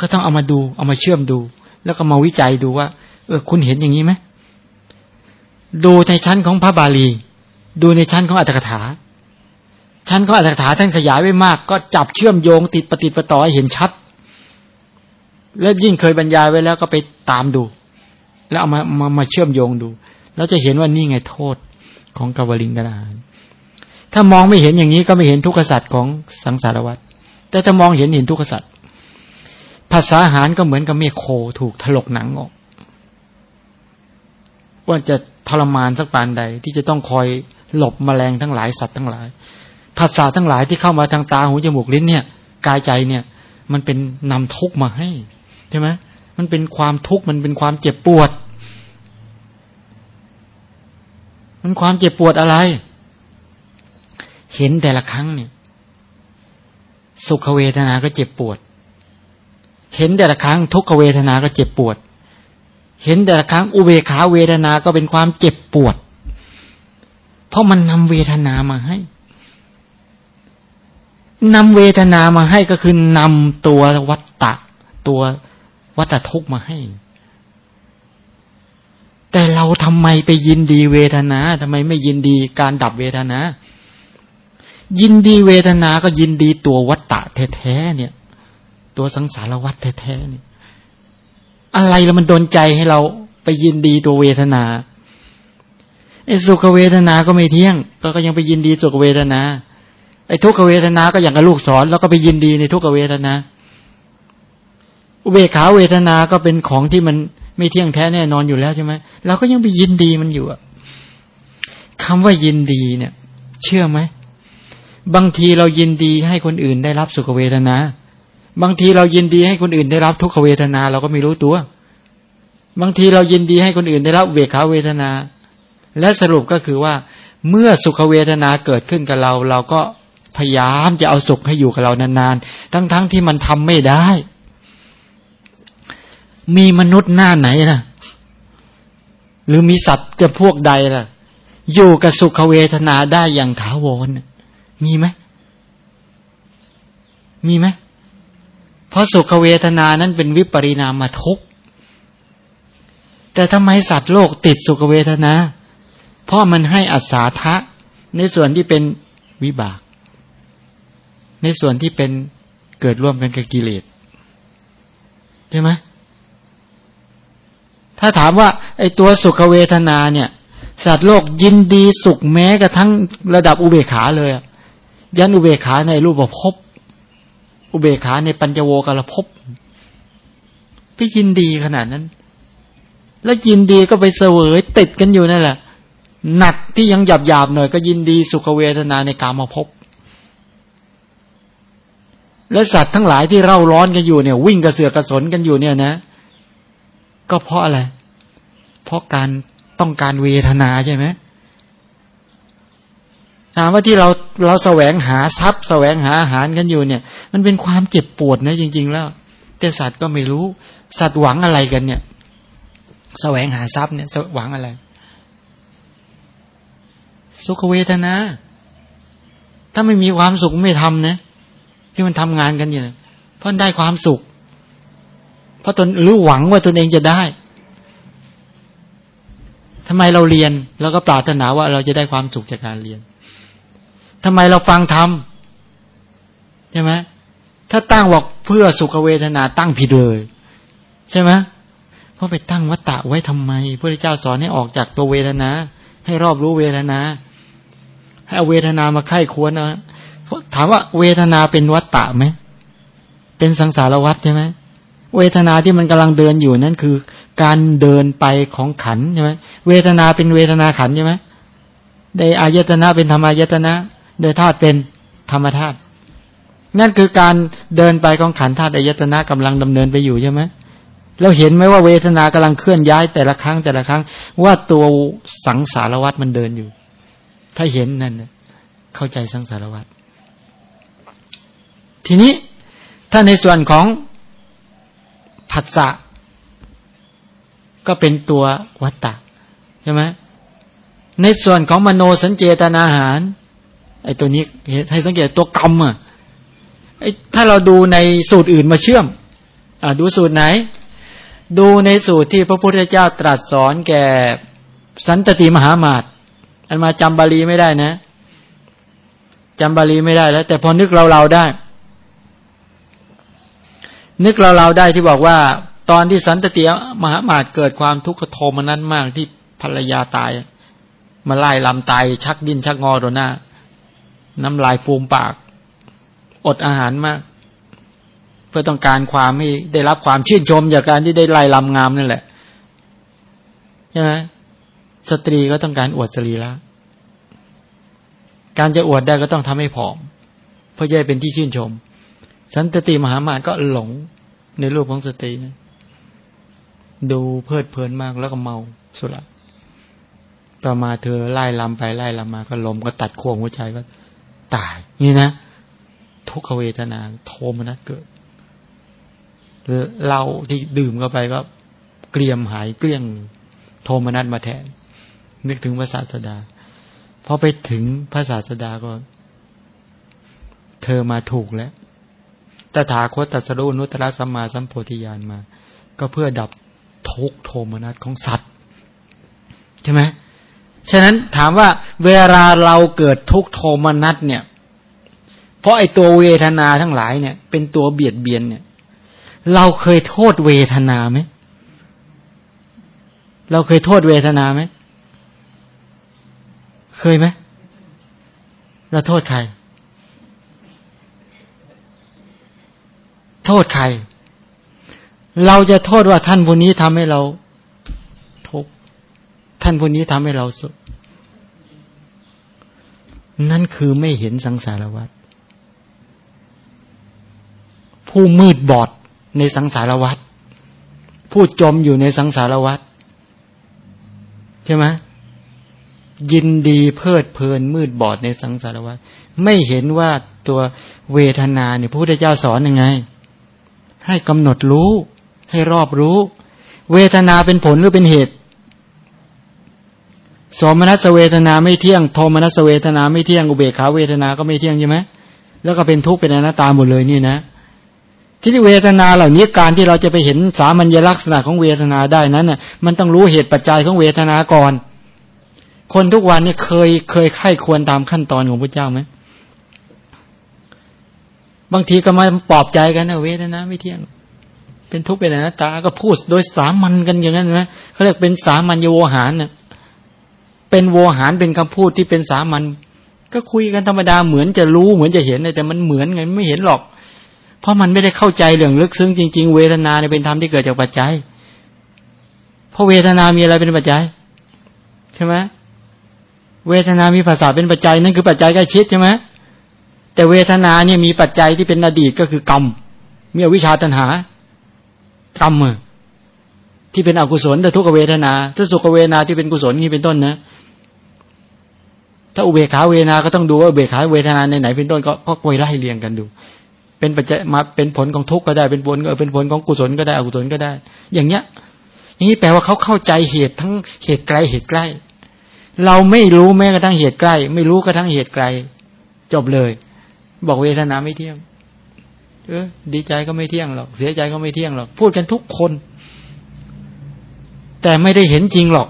ก็ต้องเอามาดู เอามาเชื่อมดู แล้วก็มาวิจัยดูว่า เออ คุณเห็นอย่างนี้ไหม ดูในชั้นของพระบาลี ดูในชั้นของอัตถกถา ชั้นของอัตถกถาท่านขยายไว้มาก ก็จับเชื่อมโยงติดปฏิปต่อให้เห็นชัด แล้วยิ่งเคยบรรยายไว้แล้วก็ไปตามดู แล้วเอามามามาเชื่อมโยงดู แล้วจะเห็นว่านี่ไงโทษของกวลิงกรานถ้ามองไม่เห็นอย่างนี้ก็ไม่เห็นทุกขสัตว์ของสังสารวัฏแต่ถ้ามองเห็นเห็นทุกขสัตว์ภาษาหารก็เหมือนกับเมฆโคถูกถลกหนังออกว่าจะ ทรมานสักปานใด ที่จะต้องคอยหลบมแมลงทั้งหลายสัตว์ทั้งหลายภาษาทั้งหลายที่เข้ามาทางตาหูจมูกลิ้นเนี่ย กายใจเนี่ย มันเป็นนำทุกมาให้ใช่ไหมมันเป็นความทุกข์มันเป็นความเจ็บปวด มันความเจ็บปวดอะไร เห็นแต่ละครั้งเนี่ย สุขเวทนาก็เจ็บปวด เห็นแต่ละครั้งทุกขเวทนาก็เจ็บปวด เห็นแต่ละครั้งอุเบขาเวทนาก็เป็นความเจ็บปวด เพราะมันนำเวทนามาให้นำเวทนามาให้ก็คือนำตัววัตตะ ตัววัตทุกมาให้ แต่เราทำไมไปยินดีเวทนาทำไมไม่ยินดีการดับเวทนา ยินดีเวทนาก็ยินดีตัววัตตะแท้ๆเนี่ย ตัวสังสารวัตแท้ๆเนี่ย อะไรแล้วมันโดนใจให้เราไปยินดีตัวเวทนาไอ้สุขเวทนาก็ไม่เที่ยงก็ยังไปยินดีสุขเวทนาไอ้ทุกขเวทนาก็อย่างกับลูกสอนแล้วก็ไปยินดีในทุกขเวทนา อุเบกขาเวทนาก็เป็นของที่มันไม่เที่ยงแท้แน่นอนอยู่แล้วใช่ไหมเราก็ยังไปยินดีมันอยู่อะคำว่ายินดีเนี่ย เชื่อไหมบางทีเรายินดีให้คนอื่นได้รับสุขเวทนา บางทีเรายินดีให้คนอื่นได้รับทุกขเวทนา เราก็ไม่รู้ตัว บางทีเรายินดีให้คนอื่นได้รับเวขาเวทนา และสรุปก็คือว่า เมื่อสุขเวทนาเกิดขึ้นกับเรา เราก็พยายามจะเอาสุขให้อยู่กับเรานานๆ ทั้งๆทที่มันทำไม่ได้ มีมนุษย์หน้าไหนนะหรือมีสัตว์จะพวกใดล่ะ อยู่กับสุขเวทนาได้อย่างถาวรมีไหมมีไหม เพราะสุขเวทนานั้นเป็นวิปริณามทุกแต่ทำไมสัตว์โลกติดสุขเวทนา เพราะมันให้อัศาทะ ในส่วนที่เป็นวิบาก ในส่วนที่เป็นเกิดร่วมกันกับกิเลสใช่ไหมถ้าถามว่าไอ้ตัวสุขเวทนาเนี่ย สัตว์โลกยินดีสุขแม้กระทั่งระดับอุเบกขาเลย ยันอุเบกขาในรูปภพ อุเบกขาในปัญจโวกรภพพี่ยินดีขนาดนั้น แล้วยินดีก็ไปเสวยติดกันอยู่นั่นแหละ หนักที่ยังหยาบหยาบหน่อยก็ยินดีสุขเวทนาในกามาภพและสัตว์ทั้งหลายที่เร่าร้อนกันอยู่เนี่ย วิ่งกระเสือกกระสนกันอยู่เนี่ยนะ ก็เพราะอะไร เพราะการต้องการเวทนาใช่ไหม ถามว่าที่เราเราแสวงหาทรัพย์ แสวงหาอาหารกันอยู่เนี่ย มันเป็นความเจ็บปวดนะจริง ๆ แล้ว แต่สัตว์ก็ไม่รู้ สัตว์หวังอะไรกันเนี่ย แสวงหาทรัพย์เนี่ยหวังอะไร สุขเวทนา ถ้าไม่มีความสุขไม่ทำนะ ที่มันทำงานกันอยู่เพราะได้ความสุข เพราะตนรู้หวังว่าตนเองจะได้ทำไมเราเรียนเราก็ปรารถนาว่าเราจะได้ความสุขจากการเรียน ทำไมเราฟังธรรมใช่ไหมถ้าตั้งบอกเพื่อสุขเวทนาตั้งผิดเลย ใช่ไหมเพราะไปตั้งวัตตะไว้ทำไมพระเจ้าสอนให้ออกจากตัวเวทนา ให้รอบรู้เวทนา ให้เอาเวทนามาไข้ควรนะถามว่าเวทนาเป็นวัตตะไหมเป็นสังสารวัตใช่ไหมเวทนาที่มันกำลังเดินอยู่นั่นคือ การเดินไปของขันใช่ไหมเวทนาเป็นเวทนาขันใช่ไหมได้อายตนะเป็นธรรมายตนะ โดยธาตุเป็นธรรมธาตุนั่นคือการเดินไปของขันธาตุอายตนะกำลังดำเนินไปอยู่ใช่ไหมเราเห็นไหมว่าเวทนากำลังเคลื่อนย้ายแต่ละครั้งแต่ละครั้ง ว่าตัวสังสารวัตมันเดินอยู่ ถ้าเห็นนั่นเข้าใจสังสารวัตรทีนี้ถ้าในส่วนของผัสสะก็เป็นตัววัตตะใช่ไหมในส่วนของมโนสัญเจตนาหาร อ้ตัวนี้ให้สังเกตตัวกรรมอะไอ้ถ้าเราดูในสูตรอื่นมาเชื่อม อ่าดูสูตรไหน ดูในสูตรที่พระพุทธเจ้าตรัสสอนแก่สันตติมหามาตอันมาจำบาลีไม่ได้นะจำบาลีไม่ได้แล้ว แต่พอนึกเราเราได้ นึกเราเราได้ที่บอกว่า ตอนที่สันตติมหามาตเกิดความทุกขโทมนั้นมากที่ภรรยาตาย มาไล่ลำตายชักดินชักงอตัวหน้า น้ำลายฟูมปาก อดอาหารมาก เพื่อต้องการความให้ได้รับความชื่นชม จากการที่ได้ไล่ลำงามนั่นแหละใช่ไหมสตรีก็ต้องการอวดสรีละการจะอวดได้ก็ต้องทำให้ผอม เพื่อจะเป็นที่ชื่นชม สันตติมหามานก็หลงในรูปของสตรีนะดูเพลิดเพลินมากแล้วก็เมาสุดละต่อมาเธอไล่ลำไปไล่ลำมาก็ลมก็ตัดขั้วหัวใจก็ ตาย นี่นะ ทุกขเวทนา โทมนัสเกิดเราที่ดื่มเข้าไปก็เกลียมหายเกลี้ยงโทมนัสมาแทน นึกถึงพระศาสดาพอไปถึงพระศาสดาก็ เธอมาถูกแล้วตถาคตตัสรุนุตตะสัมมาสัมโพธิญาณมา ก็เพื่อดับทุกโทมนัสของสัตว์ ใช่ไหม ฉะนั้นถามว่าเวลาเราเกิดทุกโทมนัสเนี่ย เพราะไอตัวเวทนาทั้งหลายเนี่ย เป็นตัวเบียดเบียนเนี่ย เราเคยโทษเวทนาไหมเราเคยโทษเวทนาไหมเคยไหมเราโทษใคร โทษใคร เราจะโทษว่าท่านผู้นี้ทำให้เรา ท่านผู้นี้ทำให้เราสุขนั่นคือไม่เห็นสังสารวัฏผู้มืดบอดในสังสารวัฏผู้จมอยู่ในสังสารวัฏใช่ไหมยินดีเพลิดเพลินมืดบอดในสังสารวัฏไม่เห็นว่าตัวเวทนาเนี่ยพระพุทธเจ้าสอนยังไง ให้กำหนดรู้ ให้รอบรู้ เวทนาเป็นผลหรือเป็นเหตุ สมนัสเวทนาไม่เที่ยง โทมนัสเวทนาไม่เที่ยง อุเบกขาเวทนาก็ไม่เที่ยงใช่ไหมแล้วก็เป็นทุกข์เป็นอนัตตาหมดเลยนี่นะ ที่เวทนาเหล่านี้การที่เราจะไปเห็นสามัญลักษณะของเวทนาได้นั้นน่ะ มันต้องรู้เหตุปัจจัยของเวทนาก่อน คนทุกวันเนี่ยเคยเคยไข้ควรตามขั้นตอนของพระเจ้าไหมบางทีก็มาปลอบใจกันนะเวทนาไม่เที่ยง เป็นทุกข์เป็นอนัตตาก็พูดโดยสามัญกันอย่างนั้นนะเขาเรียกเป็นสามัญโวหารนะ เป็นโวหารเป็นคำพูดที่เป็นสามัญก็คุยกันธรรมดาเหมือนจะรู้เหมือนจะเห็นแต่มันเหมือนไงไม่เห็นหรอก เพราะมันไม่ได้เข้าใจเรื่องลึกซึ้งจริง ๆ เวทนาเนี่ยเป็นธรรมที่เกิดจากปัจจัยเพราะเวทนามีอะไรเป็นปัจจัยใช่ไหมเวทนามีภาษาเป็นปัจจัยนั่นคือปัจจัยใกล้ชิดใช่ไหมแต่เวทนาเนี่ยมีปัจจัยที่เป็นอดีตก็คือกรรมมีอวิชชาตัณหากรรมที่เป็นอกุศลแต่ทุกเวทนาถ้าสุขเวทนาที่เป็นกุศลนี่เป็นต้นนะ ถ้าอุเบกขาเวทนาก็ต้องดูว่าเบกขาเวทนาในไหนเป็นต้นก็ก็ไปไล่เรียงกันดู เป็นปัจจัยมาเป็นผลของทุกข์ก็ได้เป็นผลก็เป็นผลของกุศลก็ได้อกุศลก็ได้ อย่างเงี้ยอย่างนี้แปลว่าเขาเข้าใจเหตุทั้งเหตุไกลเหตุใกล้ เราไม่รู้แม้กระทั่งเหตุใกล้ ไม่รู้กระทั่งเหตุไกล จบเลย บอกเวทนาไม่เที่ยง เออดีใจก็ไม่เที่ยงหรอกเสียใจก็ไม่เที่ยงหรอกพูดกันทุกคน แต่ไม่ได้เห็นจริงหรอก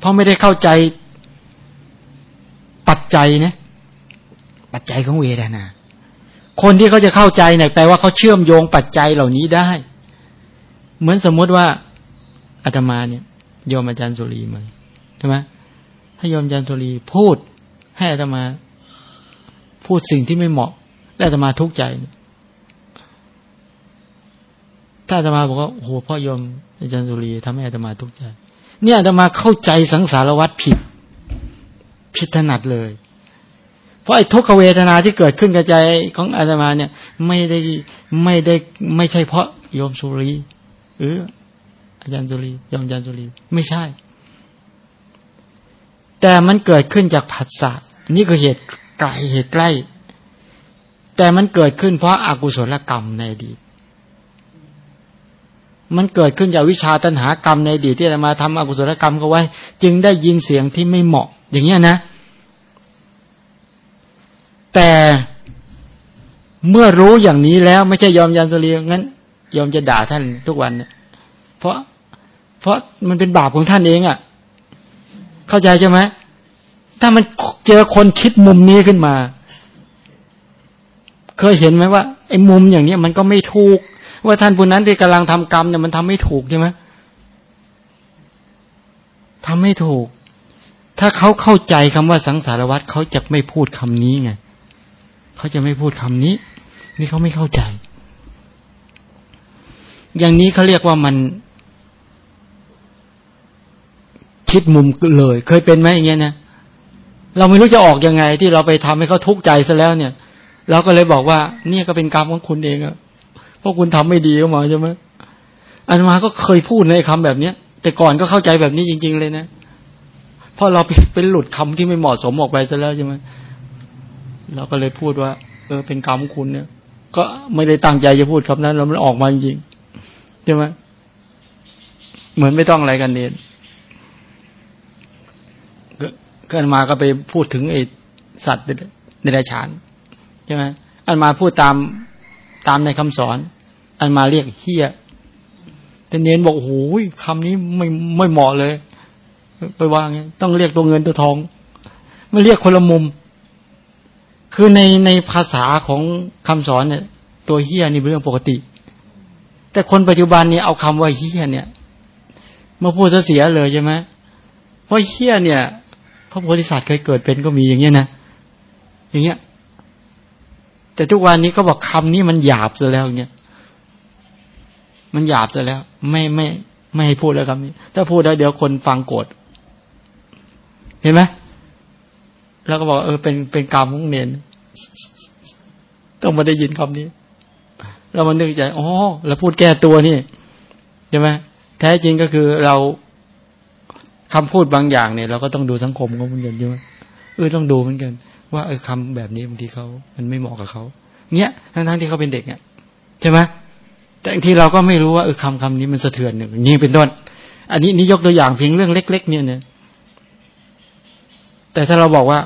เพราะไม่ได้เข้าใจ ปัจจัยนะปัจจัยของเวทนา คนที่เขาจะเข้าใจเนี่ยแปลว่าเขาเชื่อมโยงปัจจัยเหล่านี้ได้ เหมือนสมมติว่าอาตมาเนี่ยโยมอาจารย์สุรีมาใช่ไหมถ้ายอมจันทุรีพูดให้อาตมา พูดสิ่งที่ไม่เหมาะและอาตมาทุกข์ใจ ถ้าอาตมาบอกว่าโอ้โหพ่อยมอาจารย์สุรีทำให้อาตมาทุกข์ใจ เนี่ยอาตมาเข้าใจสังสารวัตรผิด ผิดถนัดเลย เพราะไอ้ทุกขเวทนาที่เกิดขึ้นกระจของอาตมาเนี่ย ไม่ได้ไม่ได้ไม่ใช่เพราะโยมสุรีหรืออาจารย์สุรียมอาจารย์สุรีไม่ใช่ แต่มันเกิดขึ้นจากผัสสะนี่คือเหตุไกลเหตุใกล้ แต่มันเกิดขึ้นเพราะอากุศลกรรมในอดีตมันเกิดขึ้นจากวิชาตัณหากรรมในอดีตที่เรามาทำอกุศลกรรมเขาไว้ จึงได้ยินเสียงที่ไม่เหมาะ อย่างเงี้ยนะ แต่เมื่อรู้อย่างนี้แล้ว ไม่ใช่ยอมยันสลีงั้น ยอมจะด่าท่านทุกวันเนี่ยเพราะ เพราะมันเป็นบาปของท่านเองอะ่ะ เข้าใจใช่ไหมถ้ามันเจอคนคิดมุมนี้ขึ้นมา เคยเห็นไหมว่าไอ้มุมอย่างนี้มันก็ไม่ถูก ว่าท่านผู้นั้นที่กำลังทำกรรมเนี่ยมันทำไม่ถูกใช่ไหมทำไม่ถูก ถ้าเขาเข้าใจคำว่าสังสารวัตรเขาจะไม่พูดคำนี้ไงเขาจะไม่พูดคำนี้ นี่เขาไม่เข้าใจ อย่างนี้เขาเรียกว่ามัน คิดมุมเลย เคยเป็นไหมอย่างเงี้ยนะเราไม่รู้จะออกยังไง ที่เราไปทำให้เขาทุกข์ใจซะแล้วเนี่ยเราก็เลยบอกว่า เนี่ยก็เป็นกรรมของคุณเองอะเพราะคุณทำไม่ดีก็มาใช่ไหมอันมาก็เคยพูดในคำแบบเนี้ย แต่ก่อนก็เข้าใจแบบนี้จริง ๆ เลยนะ เพราะเราเป็นหลุดคำที่ไม่เหมาะสมออกไปซะแล้วใช่ไหมเราก็เลยพูดว่า เออเป็นกรรมคุณเนี่ย ก็ไม่ได้ตั้งใจจะพูดคำนั้นแล้วมันออกมาจริงใช่ไหมเหมือนไม่ต้องอะไรกันเนียก็อันมาก็ไปพูดถึงไอ้สัตว์ในราชานใช่ไหมอันมาพูดตามตามในคำสอน อันมาเรียกเฮียแต่เน้นบอกโอ้โหคำนี้ไม่ไม่เหมาะเลย ไปว่าไงต้องเรียกตัวเงินตัวทองไม่เรียกคนละมุม คือในในภาษาของคำสอนเนี่ย ตัวเฮียนี่เป็นเรื่องปกติ แต่คนปัจจุบันนี่เอาคำว่าเฮียเนี่ย มาพูดเสียเลยใช่ไหมเพราะเฮียเนี่ยพระโพธิสัตว์เคยเกิดเป็นก็มีอย่างเงี้ยนะอย่างเงี้ย แต่ทุกวันนี้ก็บอกคำนี้มันหยาบซะแล้วเงี้ยมันหยาบซะแล้ว ไม่ไม่ไม่ให้พูดแล้วคำนี้ ถ้าพูดแล้วเดี๋ยวคนฟังโกรธ เห็นไหมแล้วก็บอกเออเป็นเป็นกรรมของเนนต้องมาได้ยินคำนี้แล้วมันนึกใจอ๋อเราพูดแก้ตัวนี่ใช่ไหมแท้จริงก็คือเราคำพูดบางอย่างเนี่ย เราก็ต้องดูสังคมเขาเหมือนกันใช่ไหมเออต้องดูเหมือนกัน ว่าเออคำแบบนี้บางทีเขามันไม่เหมาะกับเขาเนี้ยทั้งทั้งที่เขาเป็นเด็กเนี่ยใช่ไหมแต่บางทีเราก็ไม่รู้ว่าเออคำคำนี้มันสะเทือนหนึ่งนี่เป็นต้น อันนี้นี่ยกตัวอย่างเพียงเรื่องเล็ก ๆ เนี่ยเนี่ย แต่ถ้าเราบอกว่า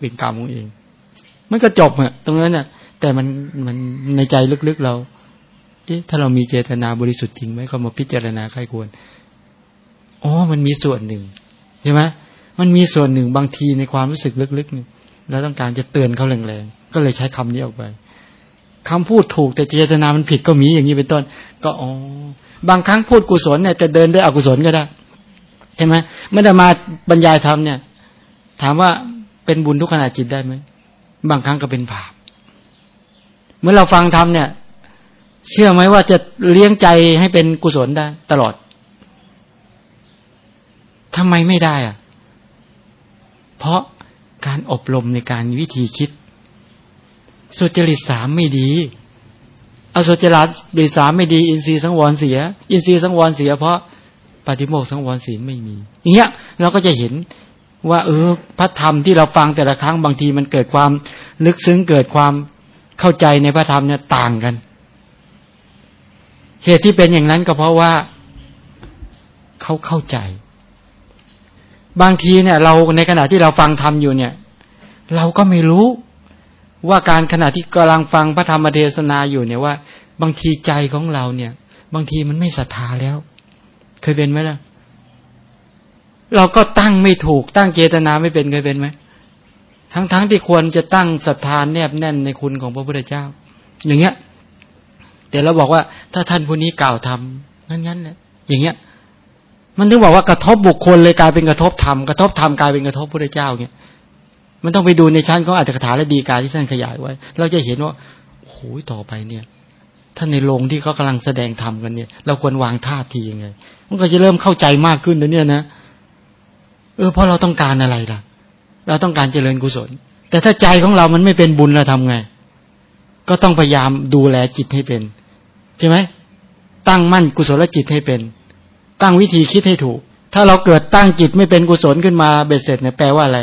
เป็นกรรมของเอง มันก็จบอะตรงนั้นเนี่ยแต่มันมันในใจลึกๆเรา เอ๊ะถ้าเรามีเจตนาบริสุทธิ์จริงไหมก็มาพิจารณาใครควรอ๋อมันมีส่วนหนึ่งใช่ไหมมันมีส่วนหนึ่งบางทีในความรู้สึกลึกๆเนี่ยเราต้องการจะเตือนเขาแรงๆก็เลยใช้คำนี้ออกไปคำพูดถูกแต่เจตนามันผิดก็มีอย่างนี้เป็นต้น ก็อ๋อบางครั้งพูดกุศลเนี่ยจะเดินด้วยอกุศลก็ได้ใช่ไหมเมื่อมาบรรยายธรรมเนี่ย ถามว่าเป็นบุญทุกขณะจิตได้ไหมบางครั้งก็เป็นบาปเมื่อเราฟังธรรมเนี่ย เชื่อไหมว่าจะเลี้ยงใจให้เป็นกุศลได้ ตลอดทำไมไม่ได้อะเพราะการอบรมในการวิธีคิด สุจริตสามไม่ดีอสุจริตสามไม่ดี อินทรีย์สังวรเสีย อินทรีย์สังวรเสีย เพราะปฏิโมกสังวรศีลไม่มีอย่างเงี้ยเราก็จะเห็น ว่าเออพระธรรมที่เราฟังแต่ละครั้งบางทีมันเกิดความลึกซึ้งเกิดความเข้าใจในพระธรรมเนี่ยต่างกัน เหตุที่เป็นอย่างนั้นก็เพราะว่าเขาเข้าใจ บางทีเนี่ย เราในขณะที่เราฟังธรรมอยู่เนี่ย เราก็ไม่รู้ว่าการขณะที่กำลังฟังพระธรรมเทศนาอยู่เนี่ยว่า บางทีใจของเราเนี่ย บางทีมันไม่ศรัทธาแล้ว เคยเป็นไหมล่ะ เราก็ตั้งไม่ถูกตั้งเจตนาไม่เป็นเคยเป็นไหมทั้งๆทที่ควรจะตั้งศรัทธาแนบแน่นในคุณของพระพุทธเจ้า อย่างเงี้ยแต่เราบอกว่า ถ้าท่านผู้นี้กล่าวทำงั้นๆเนี่ยอย่างเงี้ย มันถึงบอกว่ากระทบบุคคลเลยกลายเป็นกระทบธรรมกระทบธรรมกลายเป็นกระทบพระเจ้าเนี่ยมันต้องไปดูในชั้นของอัตถกถาและดีกาที่ท่านขยายไว้ เราจะเห็นว่าโอ้โหต่อไปเนี่ยท่านในโรงที่เขากำลังแสดงธรรมกันเนี่ย เราควรวางท่าทียังไง มันก็จะเริ่มเข้าใจมากขึ้นนะเนี่ยนะ เออเพราะเราต้องการอะไรล่ะ เราต้องการเจริญกุศล แต่ถ้าใจของเรามันไม่เป็นบุญเราทำไง ก็ต้องพยายามดูแลจิตให้เป็นใช่ไหมตั้งมั่นกุศลจิตให้เป็น ตั้งวิธีคิดให้ถูก ถ้าเราเกิดตั้งจิตไม่เป็นกุศลขึ้นมาเบ็ดเสร็จเนี่ยแปลว่าอะไร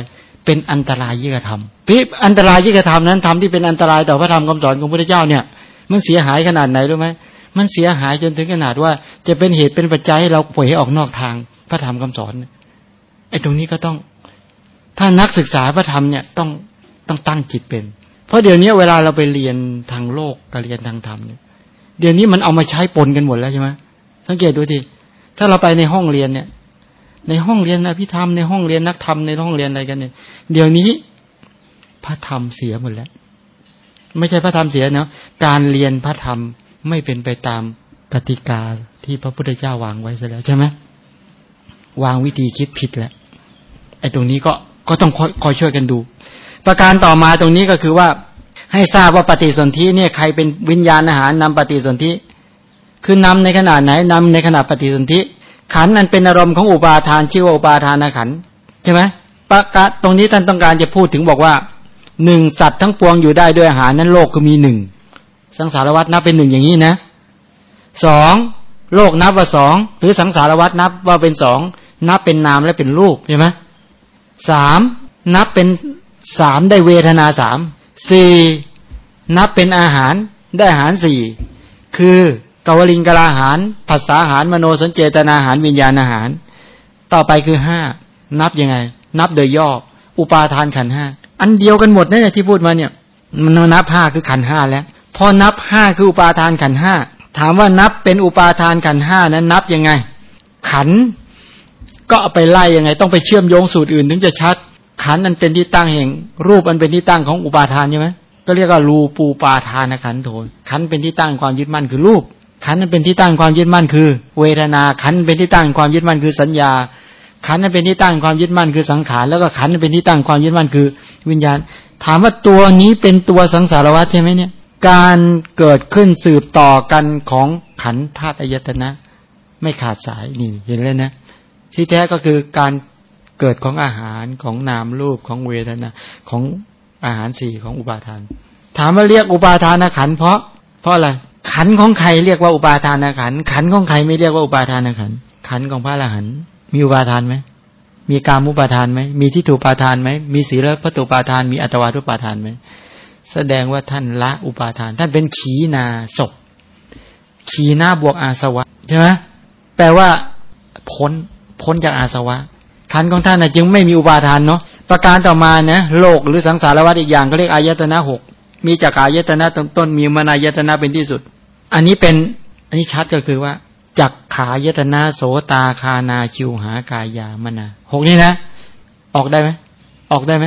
เป็นอันตรายยิ่งกระทำพิอันตรายยิ่งกระทำนั้นทำที่เป็นอันตรายต่อพระธรรมคำสอนของพระพุทธเจ้าเนี่ย มันเสียหายขนาดไหนรู้ไหมมันเสียหายจนถึงขนาดว่าจะเป็นเหตุเป็นปัจจัยให้เราป่วยออกนอกทางพระธรรมคำสอน อ้ตรงนี้ก็ต้อง ถ้านักศึกษาพระธรรมเนี่ยต้องต้องตั้งจิตเป็น เพราะเดี๋ยวนี้เวลาเราไปเรียนทางโลกกับเรียนทางธรรมเนี่ยเดี๋ยวนี้มันเอามาใช้ปนกันหมดแล้วใช่ไหมสังเกตดูทีถ้าเราไปในห้องเรียนเนี่ย ในห้องเรียนอภิธรรมในห้องเรียนนักธรรมในห้องเรียนอะไรกันเนี่ย เดี๋ยวนี้พระธรรมเสียหมดแล้ว ไม่ใช่พระธรรมเสียเนาะการเรียนพระธรรมไม่เป็นไปตามกติกาที่พระพุทธเจ้าวางไว้ซะแล้วใช่ไหมวางวิธีคิดผิดแล้ว อ้ตรงนี้ก็ก็ต้องคอยคอยช่วยกันดู ประการต่อมาตรงนี้ก็คือว่าให้ทราบว่าปฏิสนธิเนี่ยใครเป็นวิญญาณอาหารนำปฏิสนธิ คือนำในขนาดไหนนำในขนาดปฏิสนธิ ขันนั้นเป็นอารมณ์ของอุปาทานชื่อว่าอุปาทานขันใช่ไหมประกาศตรงนี้ท่านต้องการจะพูดถึงบอกว่าหนึ่งสัตว์ทั้งปวงอยู่ได้ด้วยอาหารนั้นโลกคือมีหนึ่งสังสารวัตนับเป็นหนึ่งอย่างนี้นะสองโลกนับว่าสองหรือสังสารวัตนับว่าเป็นสองนับเป็นนามและเป็นรูปใช่ไหม สามนับเป็นสามได้เวทนาสามสี่นับเป็นอาหารได้อาหารสี่คือกวลิงกลาอาหารภาษาอาหารมโนสัญเจตนาอาหารวิญญาณอาหาร ต่อไปคือห้านับยังไง นับโดยย่ออุปาทานขันห้าอันเดียวกันหมดเนี่ยที่พูดมาเนี่ย มันนับห้าคือขันห้าแล้ว พอนับห้าคืออุปาทานขันห้าถามว่านับเป็นอุปาทานขันห้านั้นนับยังไง ขัน ก็เอาไปไล่ยังไง ต้องไปเชื่อมโยงสูตรอื่น ถึงจะชัด ขันอันเป็นที่ตั้งแห่ง รูปอันเป็นที่ตั้งของอุปาทานใช่ไหมก็เรียกว่ารูปูปาทานขันโทนขันเป็นที่ตั้งความยึดมั่นคือรูป ขันนั้นเป็นที่ตั้งความยึดมั่นคือ เวทนาขันเป็นที่ตั้งความยึดมั่นคือสัญญา ขันนั้นเป็นที่ตั้งความยึดมั่นคือสังขารแล้วก็ขันเป็นที่ตั้งความยึดมั่นคือ วิญญาณ ถามว่าตัวนี้เป็นตัวสังสารวัฏใช่ไหมเนี่ยการเกิดขึ้นสืบต่อกันของขันธาตุอายตนะ ไม่ขาดสายนี่เห็นเลยนะ ที่แท้ก็คือการเกิดของอาหารของนามรูปของเวทนาของอาหารสี่ของอุปาทาน ถามว่าเรียกอุปาทานขันเพราะ เพราะอะไรขันของใครเรียกว่าอุปาทานขันขันของใครไม่เรียกว่าอุปาทานขันขันของพระอรหันต์มีอุปาทานไหมมีการมุปาทานไหมมีทิฏฐุปาทานไหมมีศีลพัตุปาทาน มีอัตวาทุปาทานไหมแสดงว่าท่านละอุปาทาน ท่านเป็นขีนาศพขีนาบวกอาสวะใช่ไหมแปลว่าพ้น พ้นจากอาสวะขันของท่านนะจึงไม่มีอุปาทานเนาะประการต่อมานะโลกหรือสังสารวัฏอีกอย่างก็เรียกอายตนะหกมีจากอายตนะต้นต้นมีมนายตนะเป็นที่สุด อันนี้เป็นอันนี้ชัดก็คือว่าจักขายตนะโสตาคานาชิวหากายามนาหกนี่นะ ออกได้ไหมออกได้ไหม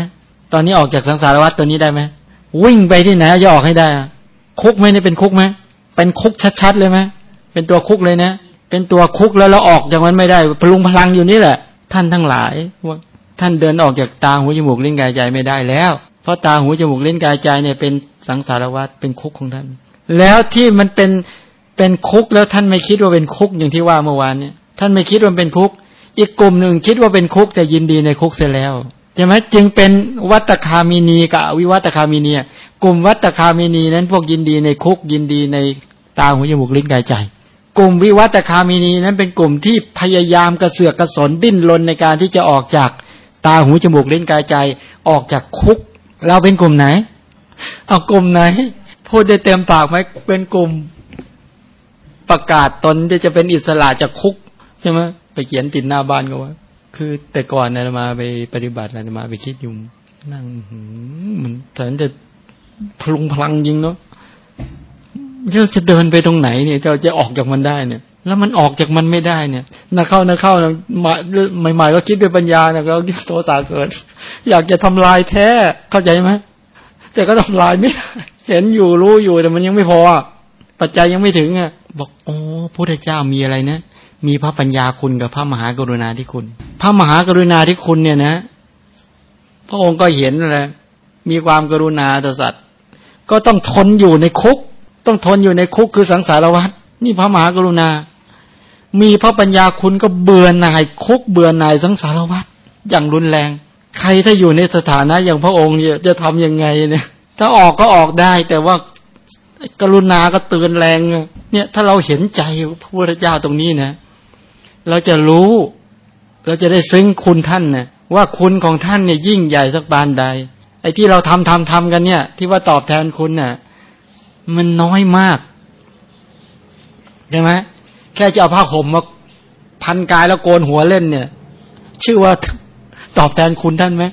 ตอนนี้ออกจากสังสารวัฏตัวนี้ได้ไหมวิ่งไปที่ไหนจะออกให้ได้คุกไหมนี่เป็นคุกไหมเป็นคุกชัดๆเลยไหมเป็นตัวคุกเลยนะ เป็นตัวคุกแล้วเราออกจากมันไม่ได้พลุงพลังอยู่นี่แหละ ท่านทั้งหลายว่าท่านเดินออกจากตาหูจมูกลิ้นกายใจไม่ได้แล้ว เพราะตาหูจมูกลิ้นกายใจเนี่ยเป็นสังสารวัฏเป็นคุกของท่าน แล้วที่มันเป็นเป็นคุกแล้วท่านไม่คิดว่าเป็นคุกอย่างที่ว่าเมื่อวานเนี่ยท่านไม่คิดว่าเป็นคุก อีกกลุ่มหนึ่งคิดว่าเป็นคุกแต่ยินดีในคุกเสียแล้วใช่ไหมจึงเป็นวัฏฏคามินีกับวิวัฏฏคามินีกลุ่มวัฏฏคามินีนั้นพวกยินดีในคุกยินดีในตาหูจมูกลิ้นกายใจ กลุ่มวิวัฏฏคามินีนั้นเป็นกลุ่มที่พยายามกระเสือกกระสนดิ้นรนในการที่จะออกจากตาหูจมูกเล่นกายใจออกจากคุก เราเป็นกลุ่มไหน เอากลุ่มไหน พูดได้เต็มปากไหมเป็นกลุ่มประกาศตนที่จะเป็นอิสระจากคุกใช่ไหมไปเขียนติดหน้าบ้านก็ว่า คือแต่ก่อนนะมาไปปฏิบัตินะมาไปคิดยู่นั่งมันแต่จะพลุงพลังยิงเนาะ เราจะเดินไปตรงไหนเนี่ยเราจะออกจากมันได้เนี่ย แล้วมันออกจากมันไม่ได้เนี่ยนักเข้านักเข้ามาใหม่ๆก็คิดด้วยปัญญาเนี่ยก็คิดโทสะเกิด อยากจะทำลายแท้เข้าใจไหมแต่ก็ทำลายไม่ได้เห็นอยู่รู้อยู่แต่มันยังไม่พอปัจจัยยังไม่ถึงอะบอกโอ้พระเจ้ามีอะไรนะมีพระปัญญาคุณกับพระมหากรุณาธิคุณ พระมหากรุณาธิคุณเนี่ยนะ พระองค์ก็เห็นแหละมีความกรุณาต่อสัตว์ ก็ต้องทนอยู่ในคุก ต้องทนอยู่ในคุกคือสังสารวัฏนี่พระมหากรุณา มีพระปัญญาคุณก็เบื่อหน่ายคุกเบื่อหน่ายสังสารวัฏอย่างรุนแรง ใครถ้าอยู่ในสถานะอย่างพระองค์เนี่ยจะทํำยังไงเนี่ย ถ้าออกก็ออกได้ แต่ว่ากรุณาก็เตือนแรง เนี่ย ถ้าเราเห็นใจพระพุทธเจ้าตรงนี้นะ เราจะรู้เราจะได้ซึ้งคุณท่านนะว่าคุณของท่านเนี่ยยิ่งใหญ่สักบานใด ไอ้ที่เราทำทำทำกันเนี่ย ที่ว่าตอบแทนคุณน่ะ มันน้อยมากใช่ไหมแค่จะเอาผ้าห่มมาพันกายแล้วโกนหัวเล่นเนี่ย ชื่อว่าตอบแทนคุณท่านไหม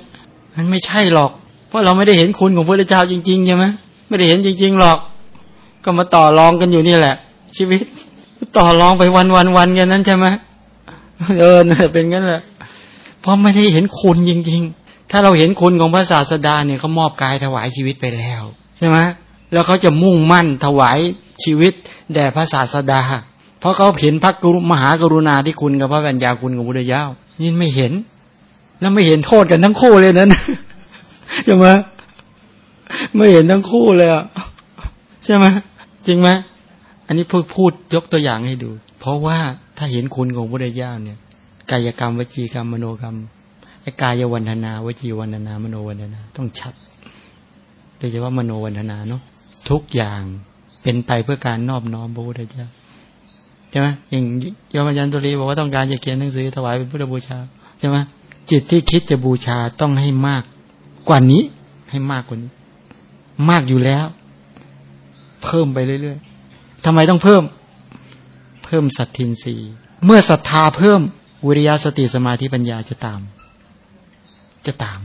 มันไม่ใช่หรอก เพราะเราไม่ได้เห็นคุณของพระเจ้าจริงๆใช่ไหมไม่ได้เห็นจริง ๆหรอก ก็มาต่อรองกันอยู่นี่แหละ ชีวิต ต่อรองไปวันวันวันกันนั้นใช่ไหมเออเป็นงั้นแหละเพราะไม่ได้เห็นคุณจริง ๆ ถ้าเราเห็นคุณของพระศาสดาเนี่ยเขามอบกายถวายชีวิตไปแล้ว ใช่ไหม แล้วเขาจะมุ่งมั่นถวายชีวิตแด่พระศาสดา เพราะเขาเห็นพระกรุมหากรุณาที่คุณกับพระปัญญาคุณของพุทธเจ้านี่ไม่เห็น แล้วไม่เห็นโทษกันทั้งคู่เลยนั้นใช่ไหมไม่เห็นทั้งคู่เลยอะใช่ไหมจริงไหมอันนี้พูดพูดยกตัวอย่างให้ดู เพราะว่าถ้าเห็นคุณของพุทธเจ้าเนี่ย กายกรรมวจีกรรมมโนกรรมไอ้กายวันธนาวจีวันธนามโนวันธนา ต้องชัดโดยเฉพาะมโนวันธนาเนาะ ทุกอย่างเป็นไปเพื่อการนอบน้อมพระพุทธเจ้าใช่ไหมอย่างยมยันตุลีบอกว่าต้องการจะเขียนหนังสือถวายเป็นพุทธบูชาใช่ไหมจิตที่คิดจะบูชาต้องให้มากกว่านี้ ให้มากกว่านี้ มากอยู่แล้ว เพิ่มไปเรื่อยๆทำไมต้องเพิ่ม เพิ่มสัตทินรีเมื่อศรัทธาเพิ่มวิริยะสติสมาธิปัญญาจะตาม จะตาม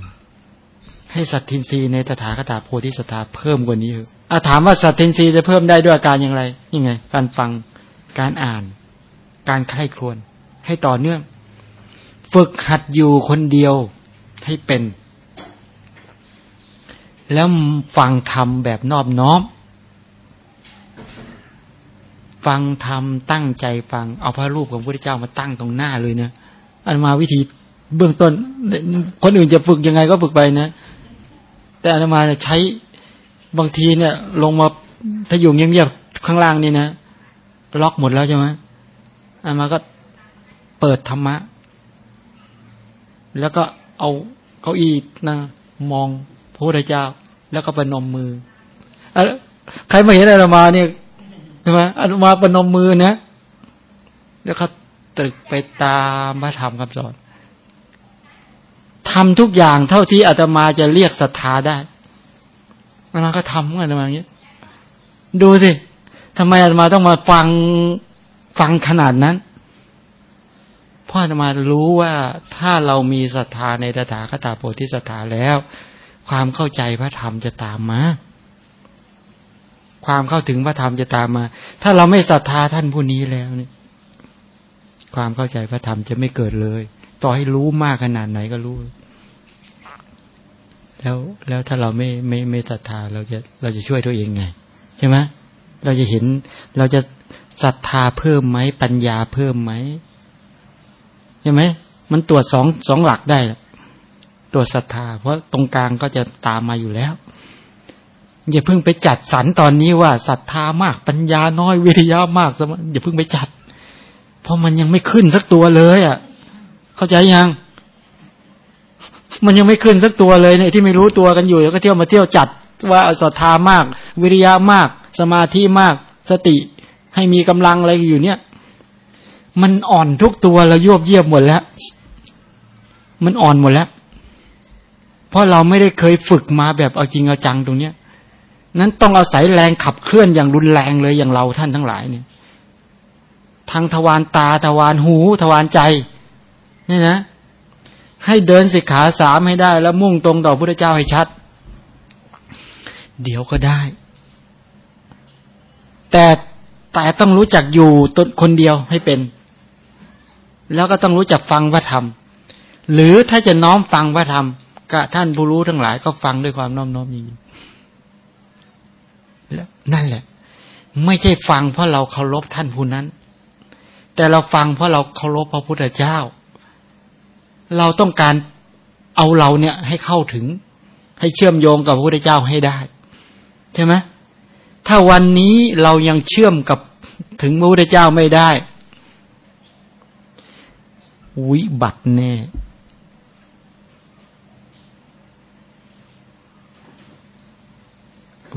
ให้สัตทินรีในตถาคตาโพธิสัตาเพิ่มกว่านี้เถอะอาถามว่าสัตทินรีจะเพิ่มได้ด้วยอาการอย่างไรยังไง การฟังการอ่าน การใคร่ครวญให้ต่อเนื่อง ฝึกหัดอยู่คนเดียวให้เป็น แล้วฟังธรรมแบบนอบน้อม ฟังธรรมตั้งใจฟังเอาพระรูปของพระพุทธเจ้ามาตั้งตรงหน้าเลยเนะอันมาวิธีเบื้องต้น คนอื่นจะฝึกยังไงก็ฝึกไปนะ แต่อันมาใช้บางทีเนี่ย ลงมาถ้าอยู่เงียบๆข้างล่างนี่นะล็อกหมดแล้วใช่ไหมอันมาก็เปิดธรรมะ แล้วก็เอาเก้าอี้นะมองพระพุทธเจ้า แล้วก็ประนมมืออใครมาเห็นอาตมาเนี่ยใช่ไหมอาตมาประนมมือนะ แล้วก็ตรึกไปตามพระธรรมคำสอน ทำทุกอย่างเท่าที่อาตมาจะเรียกศรัทธาได้อาตมาก็ทำอาตมาอย่างนี้ดูสิทำไมอาตมาต้องมาฟังฟังขนาดนั้นพ่ออาตมารู้ว่าถ้าเรามีศรัทธาในตถาคตาโพธิศรัทธาแล้ว ความเข้าใจพระธรรมจะตามมาความเข้าถึงพระธรรมจะตามมา ถ้าเราไม่ศรัทธาท่านผู้นี้แล้วเนี่ยความเข้าใจพระธรรมจะไม่เกิดเลย ต่อให้รู้มากขนาดไหนก็รู้ แล้วแล้วถ้าเราไม่ไม่ไม่ศรัทธาเราจะเราจะช่วยตัวเองไง ใช่ไหมเราจะเห็นเราจะศรัทธาเพิ่มไหมปัญญาเพิ่มไหมใช่ไหมมันตรวจสองสองหลักได้ตรวจศรัทธา เพราะตรงกลางก็จะตามมาอยู่แล้วอย่าเพิ่งไปจัดสรรตอนนี้ว่าศรัทธามากปัญญาน้อยวิทยามากอย่าเพิ่งไปจัด เพราะมันยังไม่ขึ้นสักตัวเลย อะ เข้าใจยัง มันยังไม่ขึ้นสักตัวเลยเนี่ยที่ไม่รู้ตัวกันอยู่แล้วก็เที่ยวมาเที่ยวจัดว่าศรัทธามาก วิริยะมาก สมาธิมากสติ ให้มีกำลังอะไรอยู่เนี่ย มันอ่อนทุกตัวเรายบเยียบหมดแล้ว มันอ่อนหมดแล้ว เพราะเราไม่ได้เคยฝึกมาแบบเอาจริงเอาจังตรงเนี้ยนั้นต้องอาศัยแรงขับเคลื่อนอย่างรุนแรงเลยอย่างเราท่านทั้งหลายเนี่ยทางทวารตาทวารหูทวารใจ นี่นะ ให้เดินสิกขาสามให้ได้ แล้วมุ่งตรงต่อพระเจ้าให้ชัด เดี๋ยวก็ได้ แต่แต่ต้องรู้จักอยู่ตนคนเดียวให้เป็น แล้วก็ต้องรู้จักฟังพระธรรม หรือถ้าจะน้อมฟังพระธรรมก็ท่านผู้รู้ทั้งหลายก็ฟังด้วยความน้อมน้อมยินแล้วนั่นแหละ ไม่ใช่ฟังเพราะเราเคารพท่านผู้นั้น แต่เราฟังเพราะเราเคารพพระพุทธเจ้า เราต้องการเอาเราเนี่ยให้เข้าถึง ให้เชื่อมโยงกับพระพุทธเจ้าให้ได้ ใช่ไหมถ้าวันนี้เรายังเชื่อมกับถึงพระพุทธเจ้าไม่ได้วิบัติแน่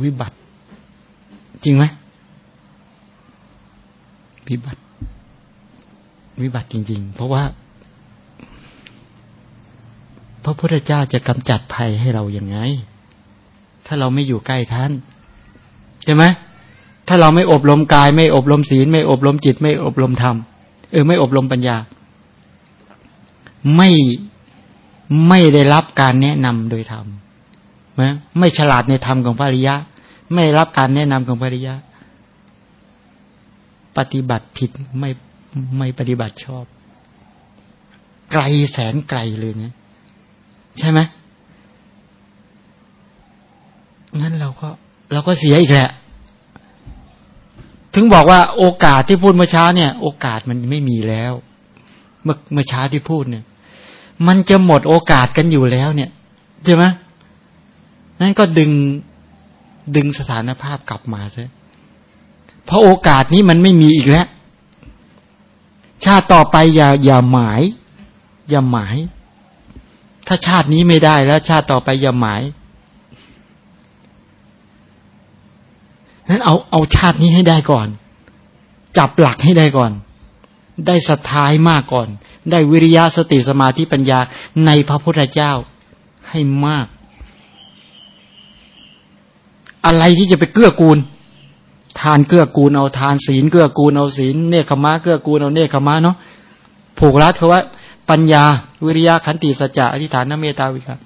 วิบัติ จริงไหมวิบัติ วิบัติจริง ๆ เพราะว่า พระพุทธเจ้าจะกำจัดภัยให้เราอย่างไง ถ้าเราไม่อยู่ใกล้ท่านใช่ไหมถ้าเราไม่อบรมกาย ไม่อบรมศีล ไม่อบรมจิต ไม่อบรมธรรมเออไม่อบรมปัญญา ไม่ไม่ได้รับการแนะนำโดยธรรมนะไม่ฉลาดในธรรมของพระริยะ ไม่รับการแนะนำของพระริยะ ปฏิบัติผิดไม่ไม่ปฏิบัติชอบ ไกลแสนไกลเลยนะ ใช่ไหมงั้นเราก็ เราก็เสียอีกแหละ ถึงบอกว่าโอกาสที่พูดเมื่อเช้าเนี่ย โอกาสมันไม่มีแล้ว เมื่อเมื่อเช้าที่พูดเนี่ย มันจะหมดโอกาสกันอยู่แล้ว เนี่ยใช่ไหมนั่นก็ดึงดึงสถานภาพกลับมาซะเพราะโอกาสนี้มันไม่มีอีกแล้ว ชาติต่อไปอย่าอย่าหมาย อย่าหมาย ถ้าชาตินี้ไม่ได้แล้วชาติต่อไปอย่าหมายนั้นเอาเอาชาตินี้ให้ได้ก่อน จับหลักให้ได้ก่อน ได้ศรัทธาให้มากก่อน ได้วิริยะสติสมาธิปัญญาในพระพุทธเจ้าให้มาก อะไรที่จะไปเกื้อกูล ทานเกื้อกูลเอาทานศีลเกื้อกูลเอาศีลเนคขมะเกื้อกูลเอาเนคขมะเนาะ ผูกรัดเขาว่า ปัญญาวิริยะขันติสัจจะอธิฐานนเมตตาวิครับ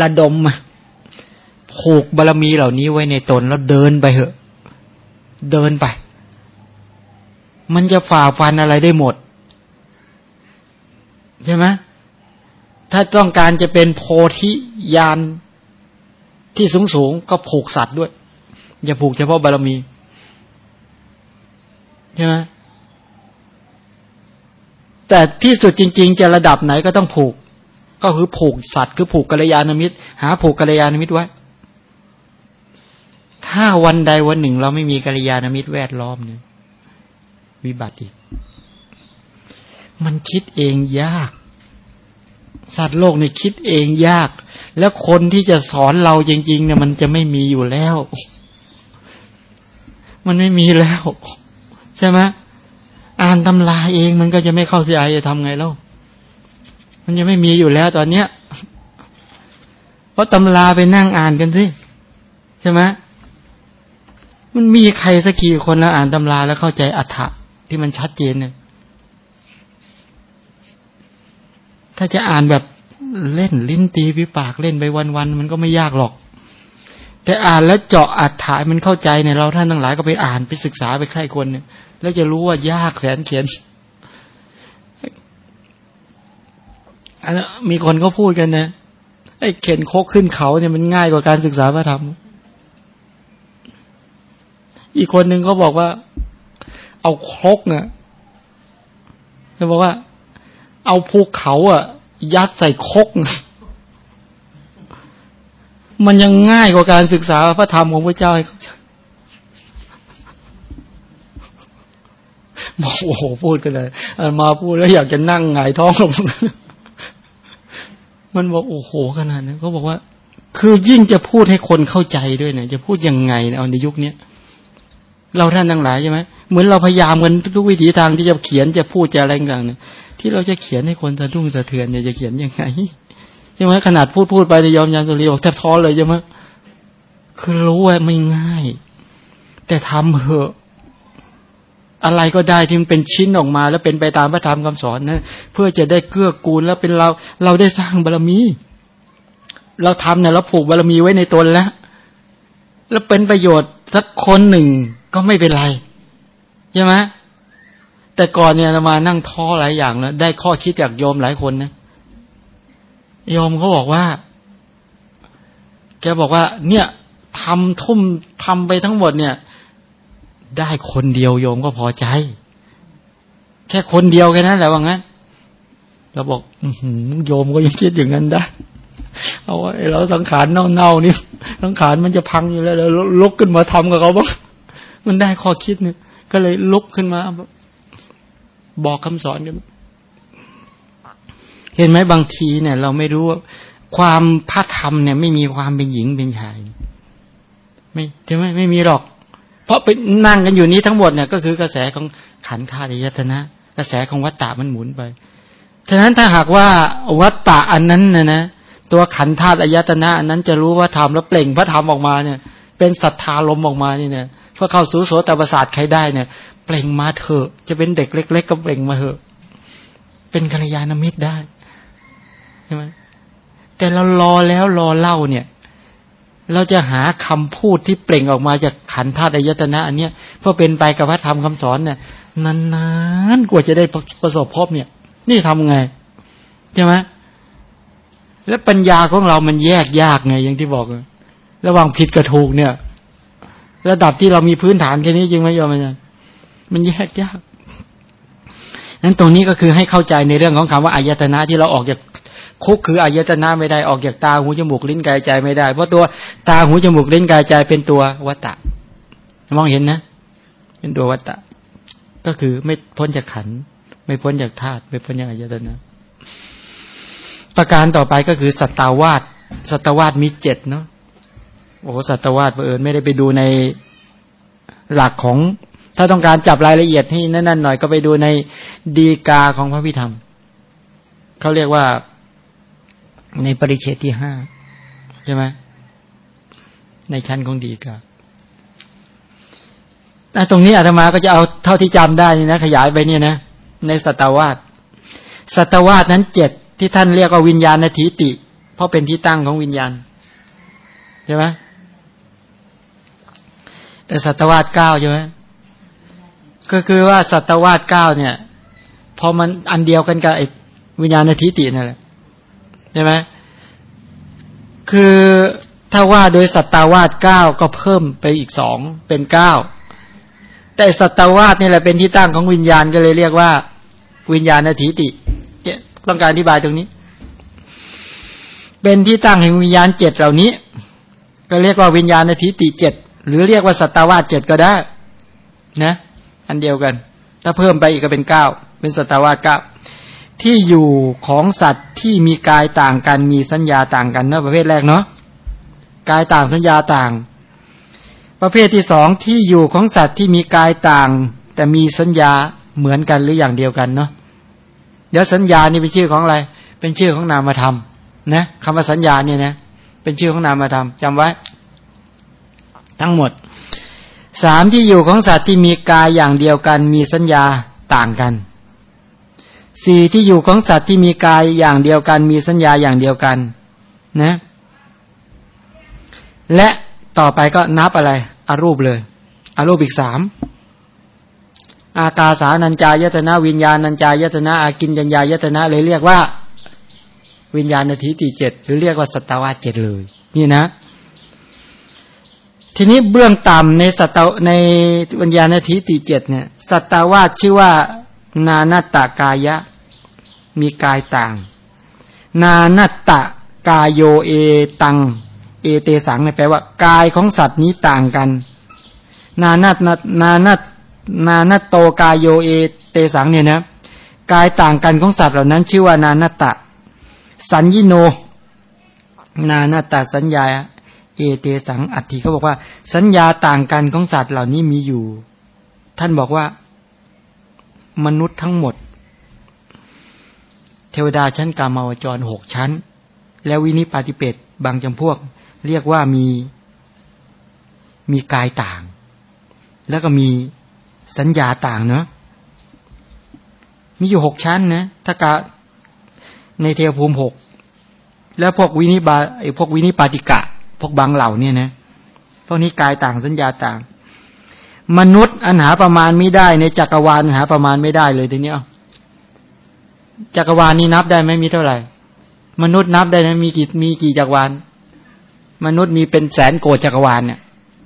ระดมผูกบารมีเหล่านี้ไว้ในตนแล้วเดินไปเหอะ เดินไป มันจะฝ่าฟันอะไรได้หมด ใช่ไหมถ้าต้องการจะเป็นโพธิญาณที่สูงสูงก็ผูกสัตว์ด้วย อย่าผูกเฉพาะบารมี ใช่ไหม แต่ที่สุดจริง ๆ จะระดับไหนก็ต้องผูก ก็คือผูกสัตว์คือผูกกัลยาณมิตร หาผูกกัลยาณมิตรไว้ ถ้าวันใดวันหนึ่ง เราไม่มีกัลยาณมิตรแวดล้อมเนี่ยวิบัติอีกมันคิดเองยาก สัตว์โลกนี่คิดเองยาก แล้วคนที่จะสอนเราจริง ๆ เนี่ย มันจะไม่มีอยู่แล้ว มันไม่มีแล้ว ใช่ไหม อ่านตำราเองมันก็จะไม่เข้าใจจะทำไงแล้วมันจะไม่มีอยู่แล้วตอนเนี้ยเพราะตำราไปนั่งอ่านกันสิใช่ไหมมันมีใครสักกี่คนแล้วอ่านตำราแล้วเข้าใจอัฏฐะที่มันชัดเจนเนี่ยถ้าจะอ่านแบบเล่นลิ้นตีวิปากเล่นไปวันๆมันก็ไม่ยากหรอก แต่อ่านแล้วเจาะอัฏฐะมันเข้าใจเนี่ยเราท่านทั้งหลายก็ไปอ่านไปศึกษาไปใคร่คนเนี่ยแล้วจะรู้ว่ายากแสนเขียนอันนมีคนก็พูดกันนะไอ้เข็นโคกขึ้นเขาเนี่ยมันง่ายกว่าการศึกษาพระธรรม อีกคนหนึ่งก็บอกว่า เอาโคกเนี่ยเขาบอกว่า เอาภูเขาอะ ยัดใส่โคก มันยังง่ายกว่าการศึกษาพระธรรมของพระเจ้าบอกโอ้โหพูดกันเลยมาพูดแล้วอยากจะนั่งหงายท้องลงมันบอกโอ้โหขนาดนั้นเขาบอกว่า คือยิ่งจะพูดให้คนเข้าใจด้วยเนี่ย จะพูดยังไงเอาในยุคเนี้ยเราท่านทั้งหลายใช่ไหมเหมือนเราพยายามกันทุกวิถีทางที่จะเขียนจะพูดจะอะไรต่างเนี่ยที่เราจะเขียนให้คนสะดุ้งสะเทือนเนี่ยจะเขียนยังไง ใช่ไหมขนาดพูดพูดไปจะยอมยันสุรีบอกแทบท้อเลยใช่ไหมคือรู้ว่าไม่ง่าย แต่ทำเหอะอะไรก็ได้ที่มันเป็นชิ้นออกมา แล้วเป็นไปตามพระธรรมคำสอนนะเพื่อจะได้เกื้อกูลแล้วเป็นเราเราได้สร้างบารรมี เราทำเนี่ยเราผูกบารรมีไว้ในตนแล้ว แล้วเป็นประโยชน์สักคนหนึ่งก็ไม่เป็นไรใช่ไหมแต่ก่อนเนี่ยมานั่งท้อหลายอย่างแล้วได้ข้อคิดจากโยมหลายคนนะ โยมเขาบอกว่า แกบอกว่า เนี่ยทำทุ่มทำไปทั้งหมดเนี่ย ได้คนเดียวโยมก็พอใจ แค่คนเดียวแค่นั้นแหละว่างั้นเราบอกอโยมก็ยังคิดอย่างนั้นได้เอาไว้เราสังขารเน่าๆนี่สังขารมันจะพังอยู่แล้วเราลุกขึ้นมาทำกับเขาบ้างมันได้ข้อคิดเนี่ยก็เลยลุกขึ้นมา บอกคำสอนกัน เห็นไหมบางทีเนี่ย เราไม่รู้ว่าความพระธรรมเนี่ยไม่มีความเป็นหญิงเป็นชายไม่ใช่ไหมไม่มีหรอก เพราะไปนั่งกันอยู่นี้ทั้งหมดเนี่ยก็คือกระแสของขันธ์ธาตุยตนะ กระแสของวัตตะมันหมุนไปฉะนั้นถ้าหากว่าวัตตะอันนั้นนะนะตัวขันธ์ธาตุอายตนะอันนั้นจะรู้ว่าธรรมแล้วเปล่งพระธรรมออกมาเนี่ย เป็นศรัทธาลมออกมานี่เนี่ยเพื่อเข้าสู่โสตประสาทใครได้เนี่ยเปล่งมาเถอะ จะเป็นเด็กเล็ก ๆ ก็เปล่งมาเถอะ เป็นกัลยาณมิตรได้ ใช่ไหมแต่เรารอแล้วรอเล่าเนี่ย เราจะหาคำพูดที่เปล่งออกมาจากขันธาตุอายตนะ อันเนี้ยเพื่อเป็นไปกับพระธรรมคำสอนเนี่ยนานๆกว่าจะได้ประสบพบเนี่ย นี่ทำไงใช่ไหมแล้วปัญญาของเรามันแยกยากไงอย่างที่บอกระหว่างผิดกับถูกเนี่ย ระดับที่เรามีพื้นฐานแค่นี้จริงไหมโยมอามันแยกยากนั้นตรงนี้ก็คือให้เข้าใจในเรื่องของคำว่าอายตนะที่เราออกจาก คุกคืออายตนะไม่ได้ออกจากตาหูจมูกลิ้นกายใจไม่ได้ เพราะตัวตาหูจมูกลิ้นกายใจเป็นตัววัตตะ มองเห็นนะ เป็นตัววัตตะ ก็คือไม่พ้นจากขัน ไม่พ้นจากธาตุไม่พ้นจากอายตนะ ประการต่อไปก็คือสัตวาสสัตวาสมีเจ็ดเนาะโอ้สัตวาสเผอิญไม่ได้ไปดูในหลักของ ถ้าต้องการจับรายละเอียดให้นั่นๆหน่อยก็ไปดูในดีกาของพระพิธรรมเขาเรียกว่า ในปริเชตที่ห้าใช่ไหมในชั้นของดีกาตรงนี้อาตมาก็จะเอาเท่าที่จำได้นี่นะ ขยายไปเนี่ยนะในสัตวาสสัตวาสนั้นเจ็ดที่ท่านเรียกว่าวิญญาณทิติ เพราะเป็นที่ตั้งของวิญญาณใช่ไหมสัตวาสเก้าใช่ไหมก็คือว่าสัตวาสเก้าเนี่ยพอมันอันเดียวกันกับไอ้วิญญาณทิตินั่นแหละ ใช่ไหมคือถ้าว่าโดยสัตวาสเก้าก็เพิ่มไปอีกสองเป็นเก้าแต่สัตวาสนี่แหละเป็นที่ตั้งของวิญญาณก็เลยเรียกว่า วิญญาณทิติเนี่ยต้องการอธิบายตรงนี้ เป็นที่ตั้งแห่งวิญญาณเจ็ดเหล่านี้ ก็เรียกว่าวิญญาณทิติเจ็ดหรือเรียกว่าสัตวาสเจ็ดก็ได้นะ อันเดียวกัน ถ้าเพิ่มไปอีกก็เป็นเก้าเป็นสัตวาสเก้า ที่อยู่ของสัตว์ที่มีกายต่างกันมีสัญญาต่างกันเนาะประเภทแรกเนาะกายต่างสัญญาต่าง ประเภทที่สองที่อยู่ของสัตว์ที่มีกายต่าง แต่มีสัญญาเหมือนกันหรืออย่างเดียวกันเนาะเดี๋ยวสัญญานี่เป็นชื่อของอะไร เป็นชื่อของนามธรรมนะคำว่าสัญญาเนี่ยนะเป็นชื่อของนามธรรมจำไว้ ทั้งหมดสามที่อยู่ของสัตว์ที่มีกายอย่างเดียวกัน มีสัญญาต่างกัน สี่ที่อยู่ของสัตว์ที่มีกายอย่างเดียวกัน มีสัญญาอย่างเดียวกันนะและต่อไปก็นับอะไรอารูปเลยอารูปอีกสามอากาสานัญจายตนะวิญญาณัญจายตนะอากินจัญญายตนะเลยเรียกว่า วิญญาณนาทีตีเจ็ดหรือเรียกว่าสัตวาเจ็ดเลย นี่นะ ทีนี้เบื้องต่ำในสัตวในวิญญาณนาทีตีเจ็ดเนี่ย สัตวาชื่อว่า นานัตตากายะ มีกายต่าง นานัตตกายโยเอตัง เอเตสังเนี่ยแปลว่า กายของสัตว์นี้ต่างกัน นานัตนานัตนานัตโตกายโยเอเตสังเนี่ยนะกายต่างกันของสัตว์เหล่านั้น ชื่อว่านานัตตะ สัญญิโน นานัตตสัญญา เอเตสังอัตถิเขาบอกว่า สัญญาต่างกันของสัตว์เหล่านี้มีอยู่ ท่านบอกว่า มนุษย์ทั้งหมด เทวดาชั้นกามาวจรหกชั้น แล้ววินิปาติเปตบางจำพวก เรียกว่ามีมีกายต่าง แล้วก็มีสัญญาต่างเนาะมีอยู่หกชั้นนะถ้ากะในเทวภูมิหกแล้วพวกวินิบาไอพวกวินิปาติกะ พวกบางเหล่าเนี่ยนะพวกนี้กายต่างสัญญาต่าง มนุษย์อันหาประมาณไม่ได้ในจักรวาลหาประมาณไม่ได้เลยทีนี้จักรวาลนี้นับได้ไหมมีเท่าไหร่ มนุษย์นับได้ไหมมีกี่มีกี่จักรวาล มนุษย์มีเป็นแสนโกดจักรวาลเนี่ย